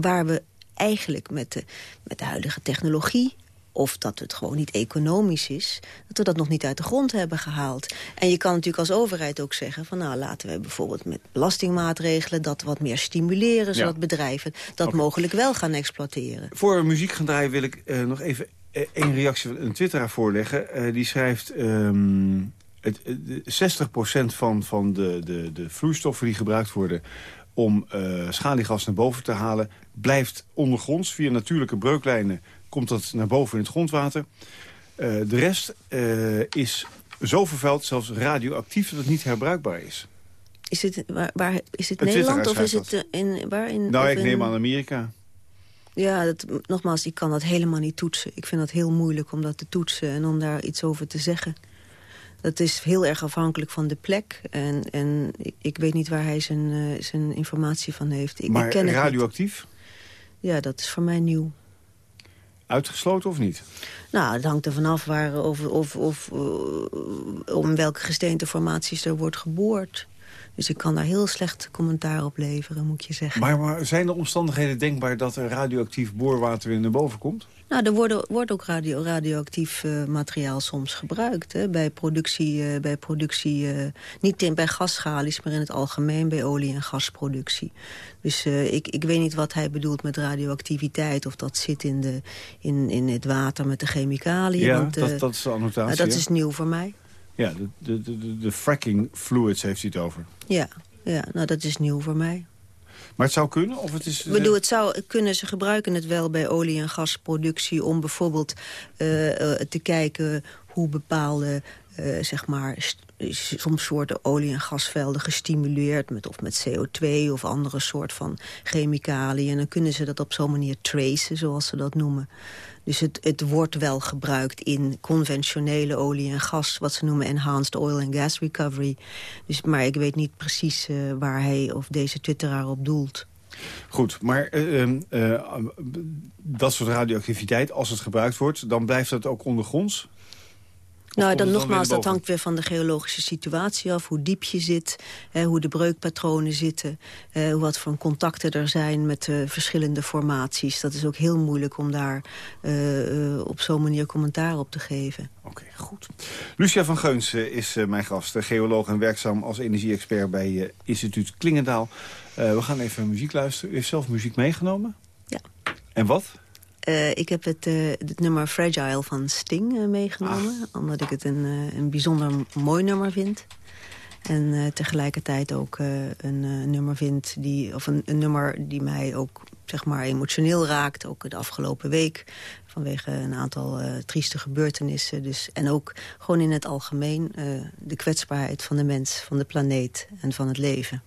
waar we eigenlijk met de, met de huidige technologie of dat het gewoon niet economisch is... dat we dat nog niet uit de grond hebben gehaald. En je kan natuurlijk als overheid ook zeggen... van nou, laten we bijvoorbeeld met belastingmaatregelen... dat wat meer stimuleren, zodat ja. bedrijven dat okay. mogelijk wel gaan exploiteren. Voor we muziek gaan draaien wil ik uh, nog even één reactie van een twitteraar voorleggen. Uh, die schrijft... Um, het, 60% van, van de, de, de vloeistoffen die gebruikt worden om uh, schaliegas naar boven te halen... blijft ondergronds. Via natuurlijke breuklijnen komt dat naar boven in het grondwater. de rest is zo vervuild, zelfs radioactief, dat het niet herbruikbaar is. Is het, waar, waar is het, Nederland of is het in, waar in... Nou, ik neem aan Amerika. Ja, dat, nogmaals, ik kan dat helemaal niet toetsen. Ik vind dat heel moeilijk om dat te toetsen en om daar iets over te zeggen. Dat is heel erg afhankelijk van de plek. En, en ik, weet niet waar hij zijn, uh, zijn informatie van heeft. Ik, maar ik ken radioactief? Ja, dat is voor mij nieuw. Uitgesloten of niet? Nou, het hangt er vanaf waar, of, of, of, uh, om welke gesteenteformaties er wordt geboord. Dus ik kan daar heel slecht commentaar op leveren, moet je zeggen. Maar, maar zijn er omstandigheden denkbaar dat er radioactief boorwater weer naar boven komt? Nou, er worden, wordt ook radio, radioactief uh, materiaal soms gebruikt. Hè, bij productie, uh, bij productie uh, niet in, bij gasschalies, maar in het algemeen bij olie- en gasproductie. Dus ik, ik weet niet wat hij bedoelt met radioactiviteit. Of dat zit in, de, in, in het water met de chemicaliën. Ja, want, dat, dat is de annotatie. Dat is nieuw voor mij. Ja, de, de, de, de fracking fluids heeft hij het over. Ja, ja, nou dat is nieuw voor mij. Maar het zou kunnen? Of het is, Ik bedoel, het zou kunnen, ze gebruiken het wel bij olie- en gasproductie... om bijvoorbeeld uh, uh, te kijken hoe bepaalde, uh, zeg maar... soms soorten olie- en gasvelden gestimuleerd... Met, of met CO2 of andere soort van chemicaliën. En dan kunnen ze dat op zo'n manier tracen, zoals ze dat noemen. Dus het, het wordt wel gebruikt in conventionele olie en gas... wat ze noemen enhanced oil and gas recovery. Dus, maar ik weet niet precies uh, waar hij of deze twitteraar op doelt. Goed, maar uh, dat soort radioactiviteit, als het gebruikt wordt... dan blijft dat ook ondergronds? Nou, dan nogmaals, dat hangt weer van de geologische situatie af. Hoe diep je zit, hè, hoe de breukpatronen zitten... Eh, wat voor contacten er zijn met uh, verschillende formaties. Dat is ook heel moeilijk om daar uh, op zo'n manier commentaar op te geven. Oké, okay, goed. Lucia van Geuns is mijn gast, geoloog en werkzaam als energie-expert... bij instituut Klingendaal. we gaan even muziek luisteren. U heeft zelf muziek meegenomen? Ja. En wat? Uh, ik heb het, uh, het, nummer Fragile van Sting uh, meegenomen. Ach. Omdat ik het een, een bijzonder mooi nummer vind. En tegelijkertijd ook een nummer vind die, of een, een, nummer die mij ook zeg maar emotioneel raakt. Ook de afgelopen week. Vanwege een aantal trieste gebeurtenissen. Dus, en ook gewoon in het algemeen de kwetsbaarheid van de mens, van de planeet en van het leven.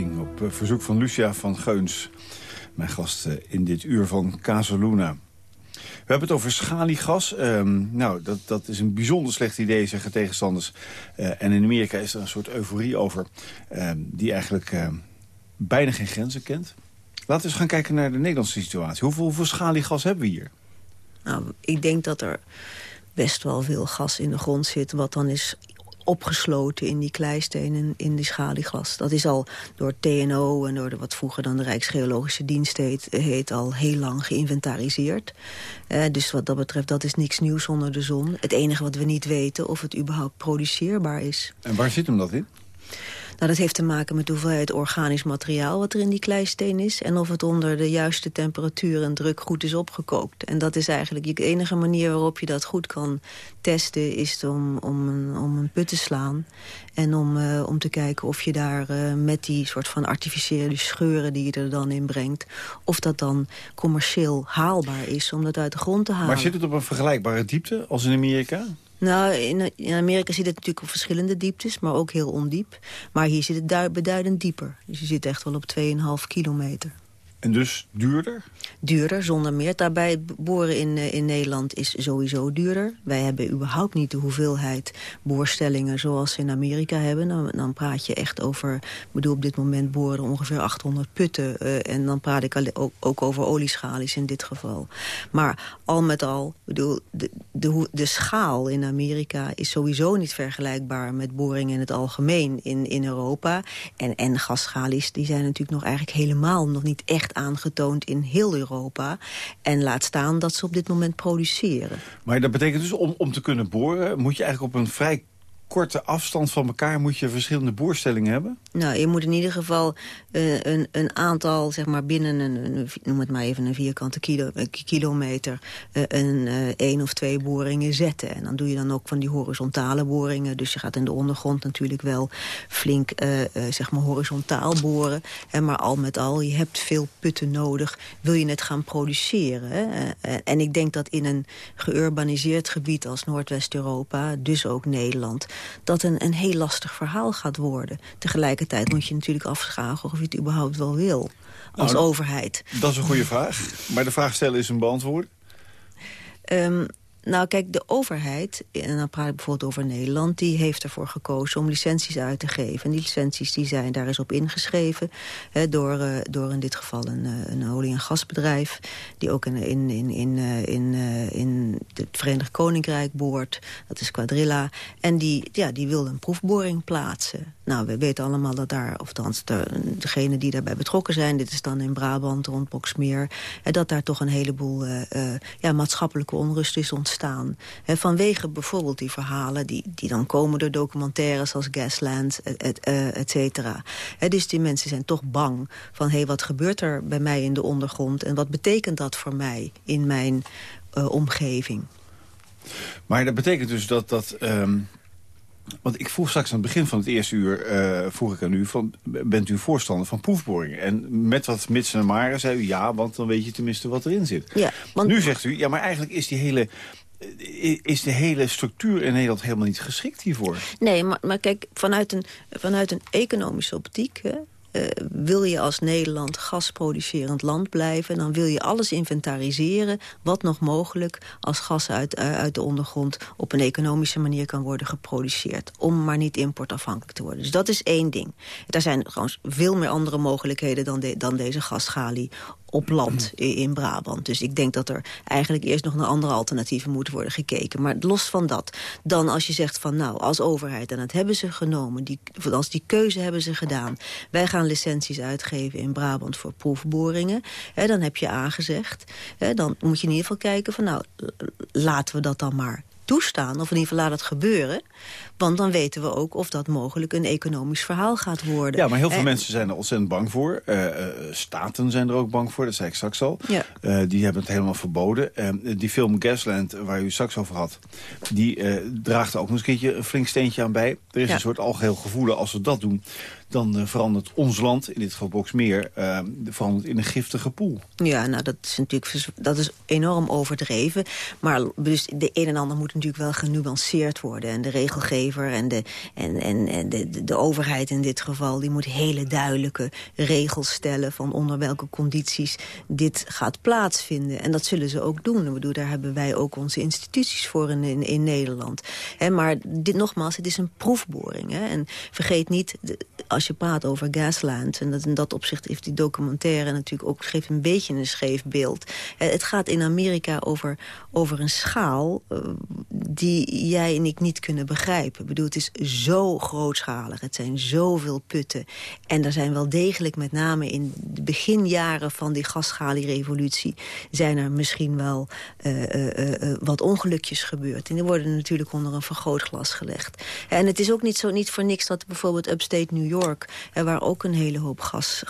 Op eh, verzoek van Lucia van Geuns. Mijn gast eh, in dit uur van Casaluna. We hebben het over schaliegas. Um, nou, dat, dat is een bijzonder slecht idee, zeggen tegenstanders. Uh, en in Amerika is er een soort euforie over... Uh, die eigenlijk uh, bijna geen grenzen kent. Laten we eens gaan kijken naar de Nederlandse situatie. Hoeveel, hoeveel schaliegas hebben we hier? Nou, ik denk dat er best wel veel gas in de grond zit... wat dan is opgesloten in die kleistenen, in die schaliegas. Dat is al door TNO en door de, wat vroeger dan de Rijksgeologische Dienst heet, heet al heel lang geïnventariseerd. Eh, dus wat dat betreft, dat is niks nieuws onder de zon. Het enige wat we niet weten, of het überhaupt produceerbaar is. En waar zit hem dat in? Nou, dat heeft te maken met de hoeveelheid organisch materiaal wat er in die kleisteen is. En of het onder de juiste temperatuur en druk goed is opgekookt. En dat is eigenlijk de enige manier waarop je dat goed kan testen... is om, om, een, om een put te slaan. En om, uh, om te kijken of je daar uh, met die soort van artificiële scheuren... die je er dan in brengt, of dat dan commercieel haalbaar is... om dat uit de grond te halen. Maar zit het op een vergelijkbare diepte als in Amerika? Nou, in, Amerika zit het natuurlijk op verschillende dieptes, maar ook heel ondiep. Maar hier zit het beduidend dieper. Dus je zit echt wel op 2,5 kilometer. En dus duurder? Duurder, zonder meer. Daarbij boren in, eh, in Nederland is sowieso duurder. Wij hebben überhaupt niet de hoeveelheid boorstellingen zoals ze in Amerika hebben. Dan, dan praat je echt over, ik bedoel op dit moment boren ongeveer 800 putten. Uh, en dan praat ik ook, ook, over olieschalies in dit geval. Maar al met al, bedoel, de, de, de schaal in Amerika is sowieso niet vergelijkbaar met boringen in het algemeen in, in Europa. En, en gasschalies die zijn natuurlijk nog eigenlijk helemaal nog niet echt aangetoond in heel Europa. En laat staan dat ze op dit moment produceren. Maar dat betekent dus om, om te kunnen boren... moet je eigenlijk op een vrij korte afstand van elkaar moet je verschillende boorstellingen hebben? Nou, je moet in ieder geval uh, een, een aantal, zeg maar binnen een, een, noem het maar even een vierkante kilo, kilometer, uh, een uh, één of twee boringen zetten. En dan doe je dan ook van die horizontale boringen. Dus je gaat in de ondergrond natuurlijk wel flink, zeg maar horizontaal boren. En maar al met al, je hebt veel putten nodig, wil je het gaan produceren. Hè? en ik denk dat in een geurbaniseerd gebied als Noordwest-Europa, dus ook Nederland dat een, een heel lastig verhaal gaat worden. Tegelijkertijd moet je natuurlijk afvragen of je het überhaupt wel wil als nou, overheid. Dat is een goede vraag. Maar de vraag stellen is een beantwoord. Um, nou, kijk, de overheid, en dan praat ik bijvoorbeeld over Nederland... die heeft ervoor gekozen om licenties uit te geven. En die licenties die zijn daar is op ingeschreven... Hè, door, uh, door in dit geval een, uh, een olie- en gasbedrijf... die ook in, in, in, in, uh, in, in het Verenigd Koninkrijk boort. Dat is Quadrilla. En die, ja, die wilde een proefboring plaatsen. Nou, we weten allemaal dat daar, of de, degenen die daarbij betrokken zijn... dit is dan in Brabant, rond Boksmeer... dat daar toch een heleboel ja, maatschappelijke onrust is ontstaan staan. vanwege bijvoorbeeld die verhalen die, die dan komen door documentaires als Gasland, et, et, eh, et cetera. dus die mensen zijn toch bang van hé, hey, wat gebeurt er bij mij in de ondergrond... en wat betekent dat voor mij in mijn uh, omgeving? Maar dat betekent dus dat... dat um... Want ik vroeg straks aan het begin van het eerste uur, uh, vroeg ik aan u, van, bent u voorstander van proefboringen? En met wat mitsen en maren zei u ja, want dan weet je tenminste wat erin zit. Ja, want... Nu zegt u, ja, maar eigenlijk is die hele is de hele structuur in Nederland helemaal niet geschikt hiervoor. Nee, maar, maar kijk, vanuit een, vanuit een economische optiek... Uh, wil je als Nederland gasproducerend land blijven... dan wil je alles inventariseren wat nog mogelijk als gas uit, uh, uit de ondergrond... op een economische manier kan worden geproduceerd. Om maar niet importafhankelijk te worden. Dus dat is één ding. Er zijn gewoon veel meer andere mogelijkheden dan, dan deze gasgalie op land in Brabant. Dus ik denk dat er eigenlijk eerst nog naar andere alternatieven moet worden gekeken. Maar los van dat, dan als je zegt van nou, als overheid... en dat hebben ze genomen, die, als die keuze hebben ze gedaan... wij gaan licenties uitgeven in Brabant voor proefboringen... Hè, dan heb je aangezegd, hè, dan moet je in ieder geval kijken van nou, laten we dat dan maar toestaan, of in ieder geval laat het gebeuren. Want dan weten we ook of dat mogelijk een economisch verhaal gaat worden. Ja, maar heel veel mensen zijn er ontzettend bang voor. Uh, uh, staten zijn er ook bang voor, dat zei ik straks al. Ja. Uh, die hebben het helemaal verboden. die film Gasland, waar u straks over had... die draagt er ook nog eens een keertje een flink steentje aan bij. Er is een soort algeheel gevoel als we dat doen dan uh, verandert ons land, in dit geval Boxmeer, uh, verandert in een giftige poel. Ja, nou dat is natuurlijk dat is enorm overdreven. Maar dus de een en ander moet natuurlijk wel genuanceerd worden. En de regelgever en de, en, en, en de, de, overheid in dit geval... die moet hele duidelijke regels stellen van onder welke condities dit gaat plaatsvinden. En dat zullen ze ook doen. Ik bedoel, daar hebben wij ook onze instituties voor in, in, in Nederland. He, maar dit, nogmaals, het is een proefboring. Hè? En vergeet niet, als je praat over Gasland... en dat in dat opzicht heeft die documentaire natuurlijk ook geeft een beetje een scheef beeld. Eh, het gaat in Amerika over, over een schaal uh, die jij en ik niet kunnen begrijpen. Ik bedoel, het is zo grootschalig. Het zijn zoveel putten. En er zijn wel degelijk, met name in de beginjaren van die gasschalierevolutie... zijn er misschien wel uh, wat ongelukjes gebeurd. En die worden natuurlijk onder een vergrootglas gelegd. En het is ook niet, zo, niet voor niks dat bijvoorbeeld upstate New York en waar ook een hele hoop gas,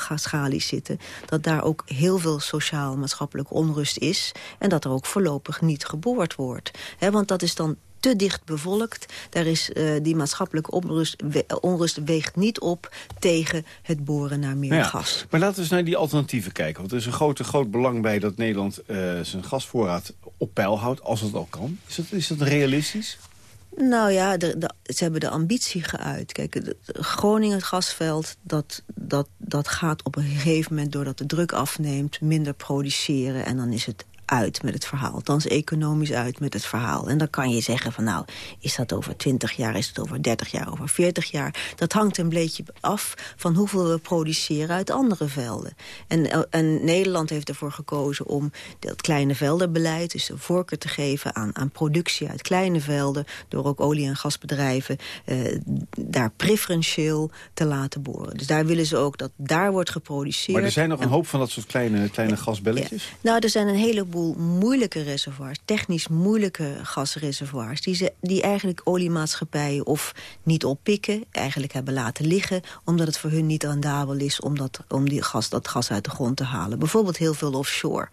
zitten... dat daar ook heel veel sociaal-maatschappelijke onrust is... en dat er ook voorlopig niet geboord wordt. want dat is dan te dicht bevolkt. Daar is uh, die maatschappelijke onrust, we, onrust weegt niet op tegen het boren naar meer ja, gas. Maar laten we eens naar die alternatieven kijken. Want er is een grote, groot belang bij dat Nederland uh, zijn gasvoorraad op peil houdt, als het al kan. Is dat, is dat realistisch? Nou ja, de, de, ze hebben de ambitie geuit. Kijk, het Groningen het gasveld, dat, dat, dat gaat op een gegeven moment... doordat de druk afneemt, minder produceren... en dan is het uit met het verhaal. Althans economisch uit met het verhaal. En dan kan je zeggen van nou, is dat over 20 jaar, is het over 30 jaar, over 40 jaar. Dat hangt een beetje af van hoeveel we produceren uit andere velden. En, en Nederland heeft ervoor gekozen om dat kleine veldenbeleid... dus de voorkeur te geven aan, aan productie uit kleine velden... door ook olie- en gasbedrijven eh, daar preferentieel te laten boren. Dus daar willen ze ook dat daar wordt geproduceerd. Maar er zijn nog een hoop van dat soort kleine, kleine gasbelletjes? Ja. Nou, er zijn een heleboel moeilijke reservoirs, technisch moeilijke gasreservoirs... die, ze, die eigenlijk oliemaatschappijen of niet oppikken, eigenlijk hebben laten liggen... omdat het voor hun niet rendabel is om, dat, om die gas, dat gas uit de grond te halen. Bijvoorbeeld heel veel offshore.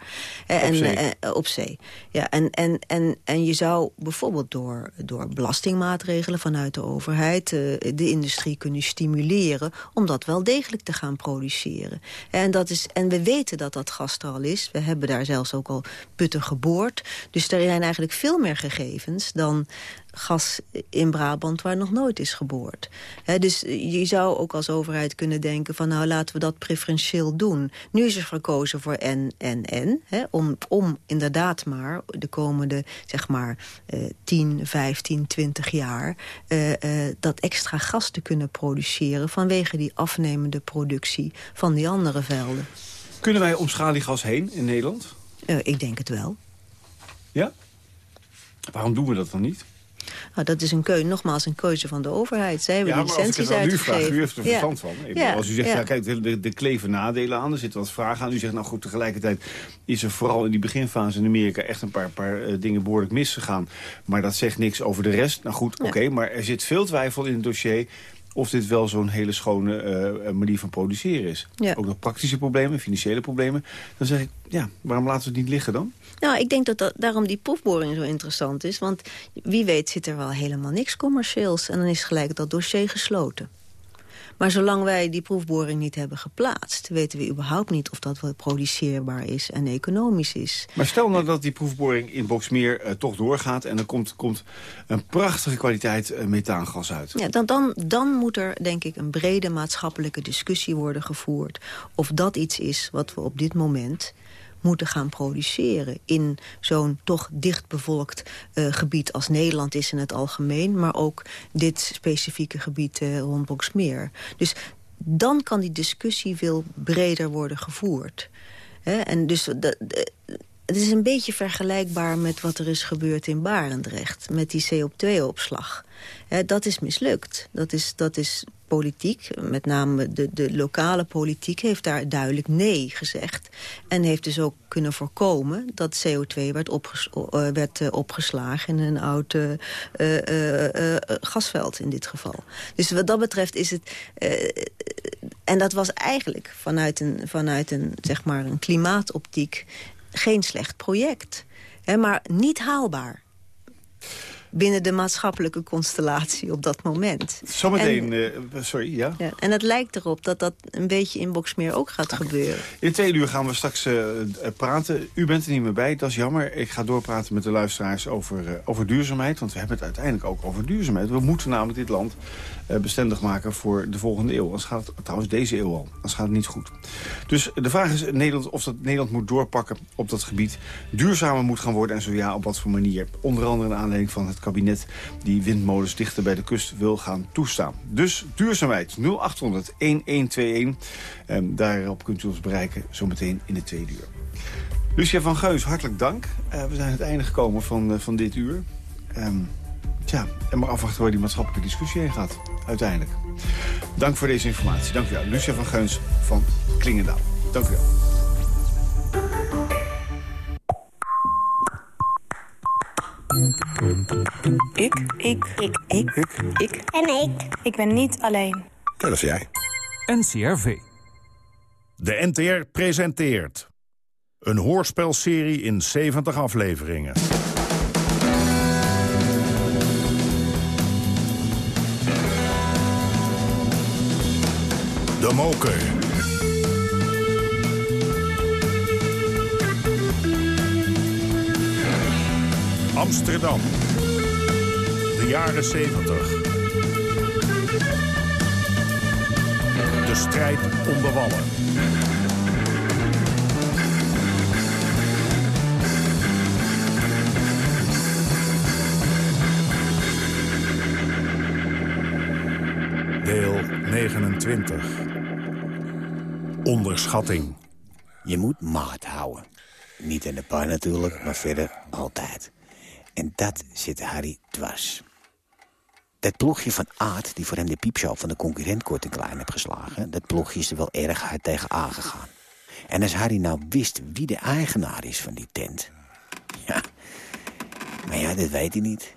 Eh, en, op zee. Uh, op zee. Ja, en, en, en, en je zou bijvoorbeeld door, door belastingmaatregelen vanuit de overheid... De industrie kunnen stimuleren om dat wel degelijk te gaan produceren. En, dat is, en we weten dat dat gas er al is. We hebben daar zelfs ook al putten geboord. Dus er zijn eigenlijk veel meer gegevens dan gas in Brabant waar nog nooit is geboord. dus je zou ook als overheid kunnen denken van nou laten we dat preferentieel doen. Nu is er gekozen voor N en om, om inderdaad maar de komende zeg maar eh, 10, 15, 20 jaar eh, eh, dat extra gas te kunnen produceren vanwege die afnemende productie van die andere velden. Kunnen wij om schaliegas heen in Nederland? Uh, ik denk het wel. Ja? Waarom doen we dat dan niet? Nou, dat is een keuze, nogmaals een keuze van de overheid. Zij hebben ja, licenties uitgegeven. u heeft er verstand van. Ja. Als u zegt, ja. kijk, er, er kleven nadelen aan, er zitten wat vragen aan. U zegt, nou goed, tegelijkertijd is er vooral in die beginfase in Amerika... echt een paar, paar uh, dingen behoorlijk misgegaan. Maar dat zegt niks over de rest. Nou goed, oké, maar er zit veel twijfel in het dossier of dit wel zo'n hele schone uh, manier van produceren is. Ja. Ook nog praktische problemen, financiële problemen. Dan zeg ik, ja, waarom laten we het niet liggen dan? Nou, ik denk dat, dat daarom die proefboring zo interessant is. Want wie weet zit er wel helemaal niks commercieels. En dan is gelijk dat dossier gesloten. Maar zolang wij die proefboring niet hebben geplaatst... weten we überhaupt niet of dat wel produceerbaar is en economisch is. Maar stel nou dat die proefboring in Boksmeer uh, toch doorgaat... en er komt, komt een prachtige kwaliteit uh, methaangas uit. Ja, dan, dan, dan moet er denk ik een brede maatschappelijke discussie worden gevoerd... of dat iets is wat we op dit moment moeten gaan produceren... in zo'n toch dichtbevolkt uh, gebied als Nederland is in het algemeen... maar ook dit specifieke gebied uh, rond Boksmeer. Dus dan kan die discussie veel breder worden gevoerd. En dus de, het is een beetje vergelijkbaar met wat er is gebeurd in Barendrecht... met die CO2-opslag. dat is mislukt. Dat is, dat is politiek, met name de, de lokale politiek... heeft daar duidelijk nee gezegd. En heeft dus ook kunnen voorkomen dat CO2 werd, opges uh, werd uh, opgeslagen... in een oud uh, gasveld in dit geval. Dus wat dat betreft is het... en dat was eigenlijk vanuit een, vanuit een, zeg maar een klimaatoptiek geen slecht project. Hè, maar niet haalbaar binnen de maatschappelijke constellatie op dat moment. Zometeen, uh, sorry, ja? ja? En het lijkt erop dat dat een beetje in Boksmeer ook gaat gebeuren. In twee uur gaan we straks uh, praten. U bent er niet meer bij, dat is jammer. Ik ga doorpraten met de luisteraars over, uh, over duurzaamheid. Want we hebben het uiteindelijk ook over duurzaamheid. We moeten namelijk dit land bestendig maken voor de volgende eeuw. Anders gaat het, trouwens deze eeuw al. Anders gaat het niet goed. Dus de vraag is Nederland, of dat Nederland moet doorpakken op dat gebied. Duurzamer moet gaan worden en zo ja, op wat voor manier. Onder andere in aanleiding van het kabinet die windmolens dichter bij de kust wil gaan toestaan. Dus duurzaamheid 0800 1121. Um, daarop kunt u ons bereiken zometeen in de tweede uur. Lucia van Geus, hartelijk dank. Uh, we zijn aan het einde gekomen van, uh, van dit uur. Um, tja, en maar afwachten waar die maatschappelijke discussie heen gaat, uiteindelijk. Dank voor deze informatie. Dank u wel. Lucia van Geuns van Klingendaal. Dank u wel. Ik. Ik. Ik. Ik. Ik. En ik. Ik ben niet alleen. Dat is jij. NCRV. De NTR presenteert... een hoorspelserie in 70 afleveringen. Amsterdam. De jaren 70. De strijd om de wallen. 29. Onderschatting. Je moet maat houden. Niet in de pijn natuurlijk, maar verder altijd. En dat zit Harry dwars. Dat ploegje van Aard, die voor hem de piepshow van de concurrent kort en klein heeft geslagen... dat ploegje is er wel erg hard tegen aangegaan. En als Harry nou wist wie de eigenaar is van die tent... Ja, maar ja, dat weet hij niet.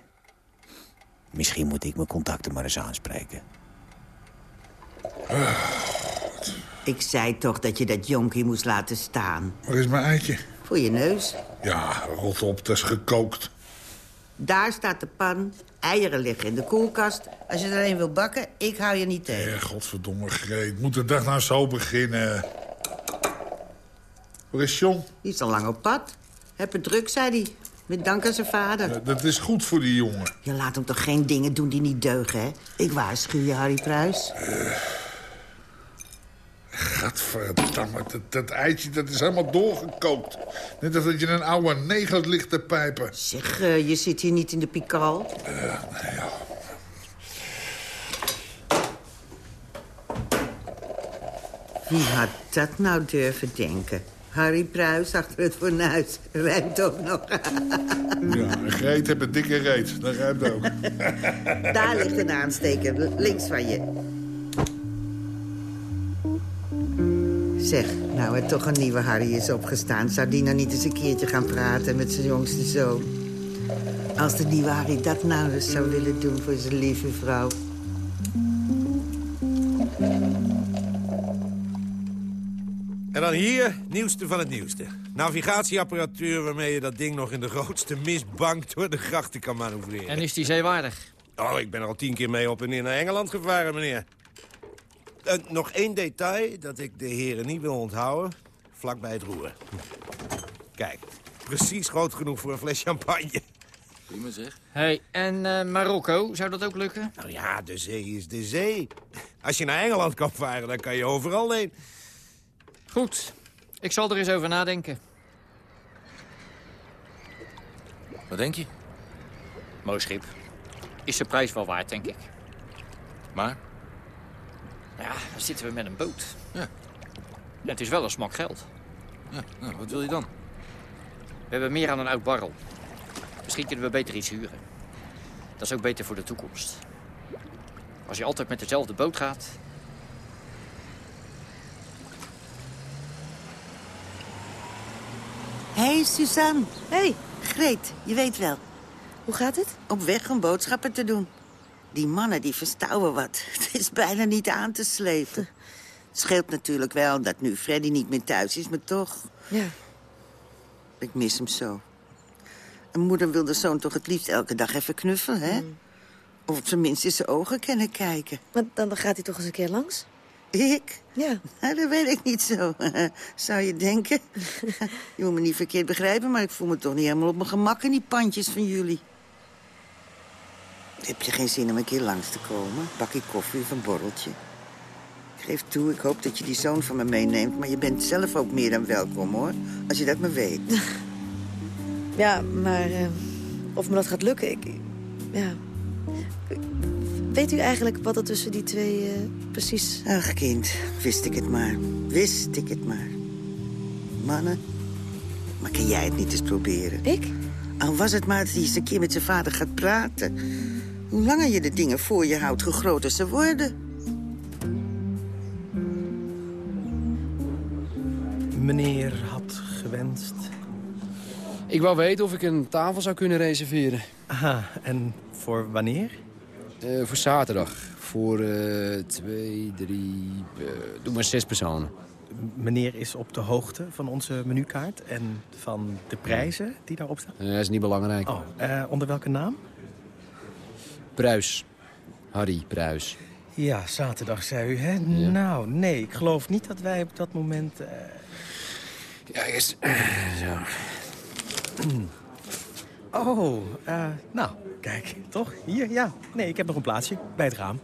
Misschien moet ik mijn contacten maar eens aanspreken. Ik zei toch dat je dat jonkie moest laten staan. Waar is mijn eitje? Voor je neus. Ja, rot op, dat is gekookt. Daar staat de pan. Eieren liggen in de koelkast. Als je er een wil bakken, ik hou je niet tegen. Ja, godverdomme Greet. Moet de dag nou zo beginnen? Waar is John? Die is al lang op pad. Heb het druk, zei hij. Met dank aan zijn vader. Ja, dat is goed voor die jongen. Je laat hem toch geen dingen doen die niet deugen, hè? Ik waarschuw je, Harry Pruis. Uh, Gadverdamme, dat, dat eitje dat is helemaal doorgekookt. Net als dat je een oude neger ligt te pijpen. Zeg, uh, je zit hier niet in de pikal. Uh, nee, ja. Wie had dat nou durven denken? Harry Pruis achter het fornuis. Rijmt ook nog. ja, een greet heeft een dikke reet. Dat rijmt ook. Daar ligt een aansteker, links van je. Zeg, nou er toch een nieuwe Harry is opgestaan... zou die nou niet eens een keertje gaan praten met zijn jongste zoon? Als de nieuwe Harry dat nou eens zou willen doen voor zijn lieve vrouw. En dan hier, nieuwste van het nieuwste. Navigatieapparatuur waarmee je dat ding nog in de grootste mist door de grachten kan manoeuvreren. En is die zeewaardig? Oh, ik ben er al tien keer mee op en neer naar Engeland gevaren, meneer. Uh, nog één detail dat ik de heren niet wil onthouden. Vlak bij het roer. Kijk, precies groot genoeg voor een fles champagne. Prima zeg. hey, en uh, Marokko, zou dat ook lukken? Nou ja, de zee is de zee. Als je naar Engeland kan varen, dan kan je overal heen. Goed, ik zal er eens over nadenken. Wat denk je? Mooi schip. Is de prijs wel waard, denk ik. Maar? Ja, dan zitten we met een boot. Ja. Het is wel een smak geld. Ja, nou, wat wil je dan? We hebben meer aan een oud barrel. Misschien kunnen we beter iets huren. Dat is ook beter voor de toekomst. Als je altijd met dezelfde boot gaat... Hé, hey, Suzanne. Hé. Hey. Greet, je weet wel. Hoe gaat het? Op weg om boodschappen te doen. Die mannen die verstouwen wat. Het is bijna niet aan te slepen. Het scheelt natuurlijk wel dat nu Freddy niet meer thuis is, maar toch... Ja. Ik mis hem zo. Een moeder wil de zoon toch het liefst elke dag even knuffelen, hè? Mm. Of op zijn minst in zijn ogen kunnen kijken. Maar dan, gaat hij toch eens een keer langs? Ik? Ja. Nou, dat weet ik niet zo. Zou je denken? je moet me niet verkeerd begrijpen, maar ik voel me toch niet helemaal op mijn gemak in die pandjes van jullie. Heb je geen zin om een keer langs te komen? Bakje koffie of een borreltje? Ik geef toe, ik hoop dat je die zoon van me meeneemt... maar je bent zelf ook meer dan welkom, hoor. Als je dat maar weet. Ja, maar uh, of me dat gaat lukken, ik... Ja. Weet u eigenlijk wat er tussen die twee uh, precies... Ach, kind, wist ik het maar. Wist ik het maar. Mannen, maar kan jij het niet eens proberen? Ik? Al was het maar dat hij eens een keer met zijn vader gaat praten. Hoe langer je de dingen voor je houdt, hoe groter ze worden. Meneer had gewenst... Ik wou weten of ik een tafel zou kunnen reserveren. Aha, en voor wanneer? Uh, voor zaterdag. Voor uh, twee, drie... Uh, doe maar zes personen. Meneer is op de hoogte van onze menukaart en van de prijzen die daarop staan? dat is niet belangrijk. Oh, onder welke naam? Pruis. Harry Pruis. Ja, zaterdag zei u, hè? Ja. Nou, nee, ik geloof niet dat wij op dat moment... Ja, eerst... Zo. Oh, uh, nou, kijk, toch? Hier, ja. Nee, ik heb nog een plaatsje bij het raam.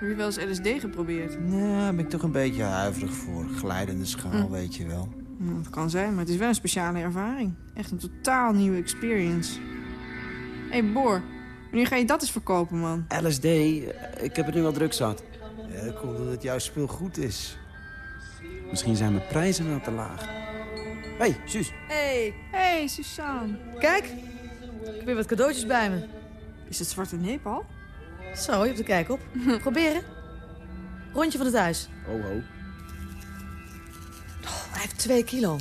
Heb je wel eens LSD geprobeerd? Ja, daar ben ik toch een beetje huiverig voor. Glijdende schaal, hm. weet je wel. Ja, dat kan zijn, maar het is wel een speciale ervaring. Echt een totaal nieuwe experience. Hé, hey, Boor. Wanneer ga je dat eens verkopen, man? LSD? Ik heb het nu wel druk zat. Ja, dat komt omdat jouw spul goed is. Misschien zijn mijn prijzen wel te laag. Hé, hey, Suus. Hey. Hey, Suzanne. Kijk, ik heb weer wat cadeautjes bij me. Is het zwarte Nepal? Zo, je hebt de kijk op. Proberen. Rondje van het huis. Ho, ho. Twee kilo.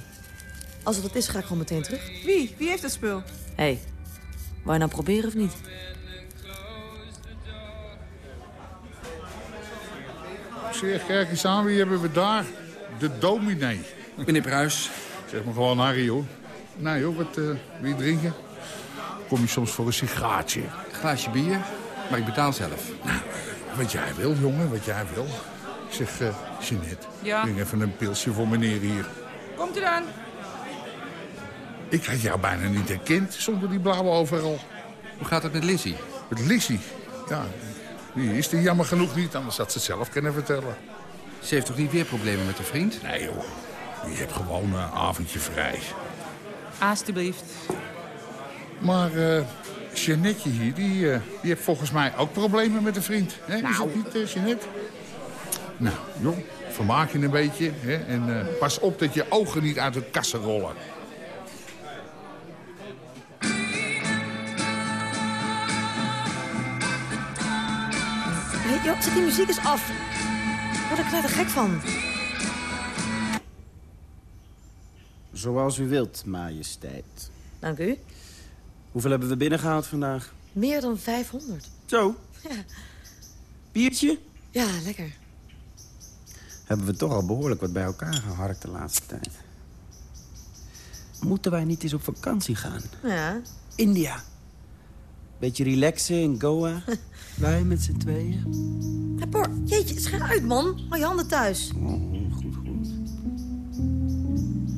Als het wat is, ga ik gewoon meteen terug. Wie? Wie heeft dat spul? Hé, hey, wou je nou proberen of niet? Zeg, kijk eens aan, wie hebben we daar? De dominee. Meneer Pruis. Zeg maar gewoon Harry, hoor. Nee, joh, wat uh, wil je drinken? Kom je soms voor een sigaartje? Glaasje bier, maar ik betaal zelf. Nou, wat jij wil, jongen, wat jij wil. Ik zeg, uh, Jeanette, ja? breng even een pilsje voor meneer hier. Komt u dan? Ik had jou bijna niet herkend zonder die blauwe overal. Hoe gaat het met Lizzie? Met Lizzie? Ja, die is er jammer genoeg niet, anders had ze het zelf kunnen vertellen. Ze heeft toch niet weer problemen met haar vriend? Nee, joh. Je hebt gewoon een avondje vrij. Alsjeblieft. Maar uh, Jeannetje hier, die, uh, die heeft volgens mij ook problemen met een vriend. Hè? Nou. Is dat niet, uh, Jeannette? Nou, joh, vermaak je een beetje. Hè? En uh, pas op dat je ogen niet uit de kassen rollen. Hey, joh, zet die muziek eens af. Word ik er gek van. Zoals u wilt, majesteit. Dank u. Hoeveel hebben we binnengehaald vandaag? Meer dan 500. Zo? Ja. Biertje? Ja, lekker. Hebben we toch al behoorlijk wat bij elkaar geharkt de laatste tijd. Moeten wij niet eens op vakantie gaan? Ja. India. Beetje relaxen in Goa. Wij met z'n tweeën. Hé, jeetje, schijn uit, man. Hou je handen thuis. Oh, goed, goed.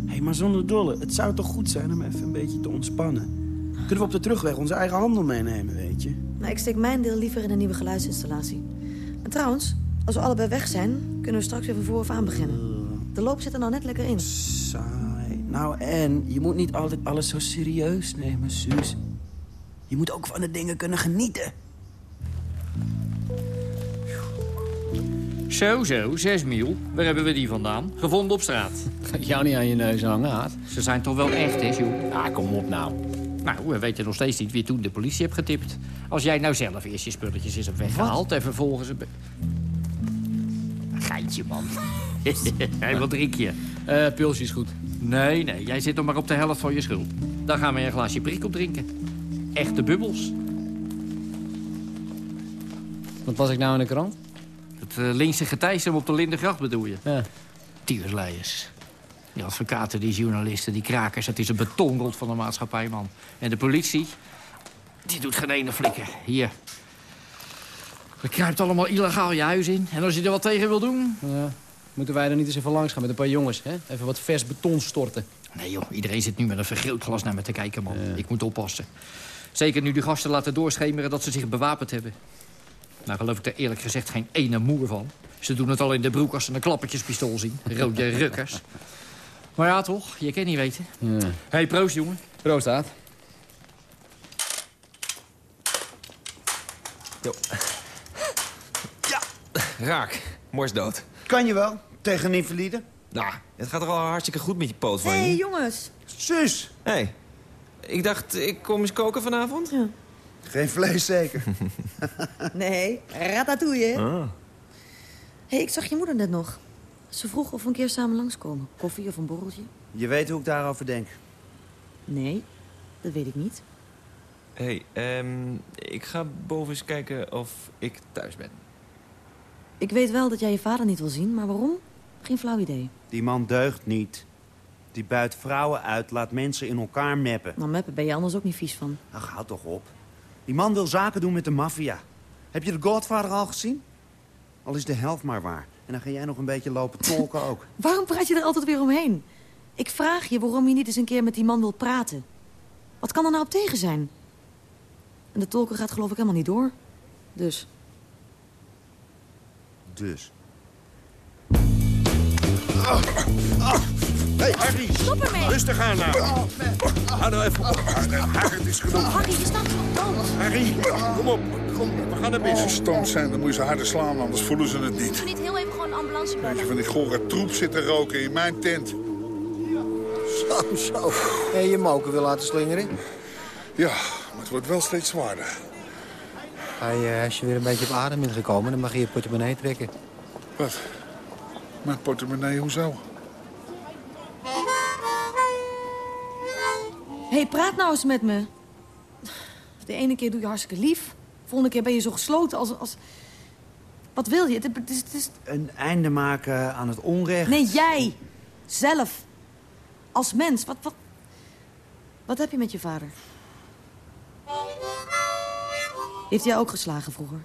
Hé, hey, maar zonder dolle. Het zou toch goed zijn om even een beetje te ontspannen? Kunnen we op de terugweg onze eigen handel meenemen, weet je? Nou, ik steek mijn deel liever in een nieuwe geluidsinstallatie. En trouwens, als we allebei weg zijn, kunnen we straks weer van vooraf aan beginnen. De loop zit er nou net lekker in. Saai. Nou, en je moet niet altijd alles zo serieus nemen, Suus. Je moet ook van de dingen kunnen genieten. Zo, zo, zes mil. Waar hebben we die vandaan? Gevonden op straat. Ga jou niet aan je neus hangen, Haat? Ze zijn toch wel echt, hè, Joe? Ah, kom op nou. Nou, we weten nog steeds niet wie toen de politie hebt getipt. Als jij nou zelf eerst je spulletjes eens hebt weggehaald... en vervolgens... Een... Geitje, man. hey, wat drink je? Uh, pilsje is goed. Nee, nee, jij zit nog maar op de helft van je schuld. Dan gaan we een glaasje prik op drinken. Echte bubbels. Wat was ik nou in de krant? Het uh, linkse getijsem op de Lindengracht bedoel je? Ja. Tiersleiers. Die advocaten, die journalisten, die krakers. Het is een betonrot van de maatschappij, man. En de politie, die doet geen ene flikker. Hier. We kruipt allemaal illegaal je huis in. En als je er wat tegen wil doen... Ja. Moeten wij er niet eens even langs gaan met een paar jongens, hè? Even wat vers beton storten. Nee, joh. Iedereen zit nu met een vergrootglas naar me te kijken, man. Ja. Ik moet oppassen. Zeker nu die gasten laten doorschemeren dat ze zich bewapend hebben. Nou geloof ik er eerlijk gezegd geen ene moer van. Ze doen het al in de broek als ze een klappertjespistool zien. Rode rukkers. Maar ja, toch? Je kan niet weten. Ja. hey, proost, jongen. Proost, Haat. Jo. Raak. Mors dood. Kan je wel, tegen een invalide? Nou, het gaat toch wel hartstikke goed met je poot van Hé, je. hey, jongens. Zus! Hé, hey, ik dacht, ik kom eens koken vanavond. Ja. Geen vlees zeker? nee, ratatouille. Ah. hey, ik zag je moeder net nog. Ze vroeg of we een keer samen langskomen. Koffie of een borreltje. Je weet hoe ik daarover denk. Nee, dat weet ik niet. Hé, hey, um, ik ga boven eens kijken of ik thuis ben. Ik weet wel dat jij je vader niet wil zien, maar waarom? Geen flauw idee. Die man deugt niet. Die buit vrouwen uit, laat mensen in elkaar meppen. Nou, meppen ben je anders ook niet vies van. Ach, houd toch op. Die man wil zaken doen met de maffia. Heb je de Godfather al gezien? Al is de helft maar waar. En dan ga jij nog een beetje lopen tolken ook. Waarom praat je er altijd weer omheen? Ik vraag je waarom je niet eens een keer met die man wilt praten. Wat kan er nou op tegen zijn? En de tolken gaat geloof ik helemaal niet door. Dus. Dus. Oh, oh. Hey, Harry. Stop ermee. Rustig aan nou. Hou nou even op. Harry, het is genoeg. Oh, Harry, je staat dood. Harry, kom op. Kom, we gaan naar binnen. Als ze stom zijn, dan moet je ze harder slaan, anders voelen ze het niet. Doe niet heel even gewoon een ambulance bellen. Weet je van die gore troep zitten roken in mijn tent. Zo, zo. En je moken wil laten slingeren? Ja, maar het wordt wel steeds zwaarder. Hij, als je weer een beetje op adem bent gekomen, dan mag je je portemonnee trekken. Wat? Mijn portemonnee, hoezo? Hé, hey, praat nou eens met me. De ene keer doe je hartstikke lief. De volgende keer ben je zo gesloten als... als... Wat wil je? Het is, het is... Een einde maken aan het onrecht. Nee, jij. Zelf. Als mens. Wat, wat... Wat heb je met je vader? Heeft hij ook geslagen vroeger?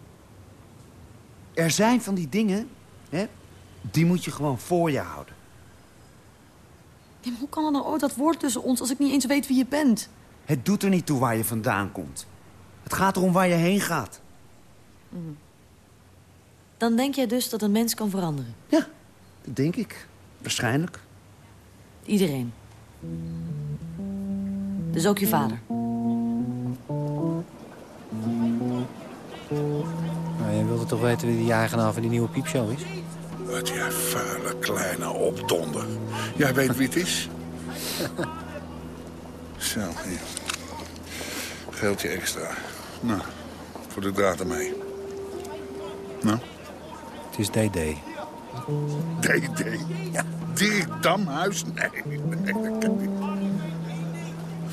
Er zijn van die dingen, hè, die moet je gewoon voor je houden. Ja, maar hoe kan er nou ooit dat woord tussen ons als ik niet eens weet wie je bent? Het doet er niet toe waar je vandaan komt. Het gaat erom waar je heen gaat. Mm. Dan denk jij dus dat een mens kan veranderen? Ja, dat denk ik. Waarschijnlijk. Iedereen. Dus ook je vader. Nou, jij wilde toch weten wie de eigenaar van die nieuwe piepshow is? Wat jij vuile kleine opdonder. Jij weet wie het is? Zo, hier. Geldje extra. Nou, voor de draad ermee. Nou? Het is DD. DD? Ja. Dirk Damhuis? Nee, nee, dat kan niet.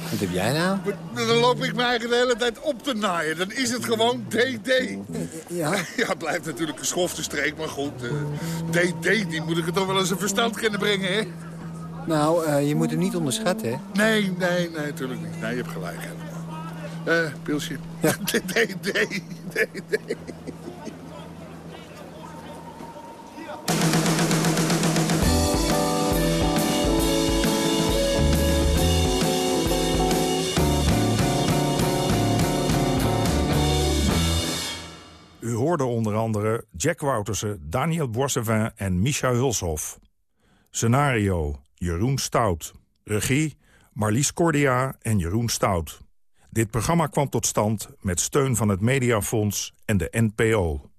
Wat heb jij nou? Dan loop ik mij eigen de hele tijd op te naaien. Dan is het gewoon DD. Ja? Ja, het blijft natuurlijk een schofte streek, maar goed. Uh, DD, die moet ik er toch wel eens een verstand kunnen brengen, hè? Nou, uh, je moet hem niet onderschatten, hè? Nee, nee, nee, natuurlijk niet. Nee, je hebt gelijk helemaal. Eh, pilsje. Ja. nee, nee, U hoorde onder andere Jack Woutersen, Daniel Boissevin en Micha Hulshoff. Scenario Jeroen Stout. Regie Marlies Cordia en Jeroen Stout. Dit programma kwam tot stand met steun van het Mediafonds en de NPO.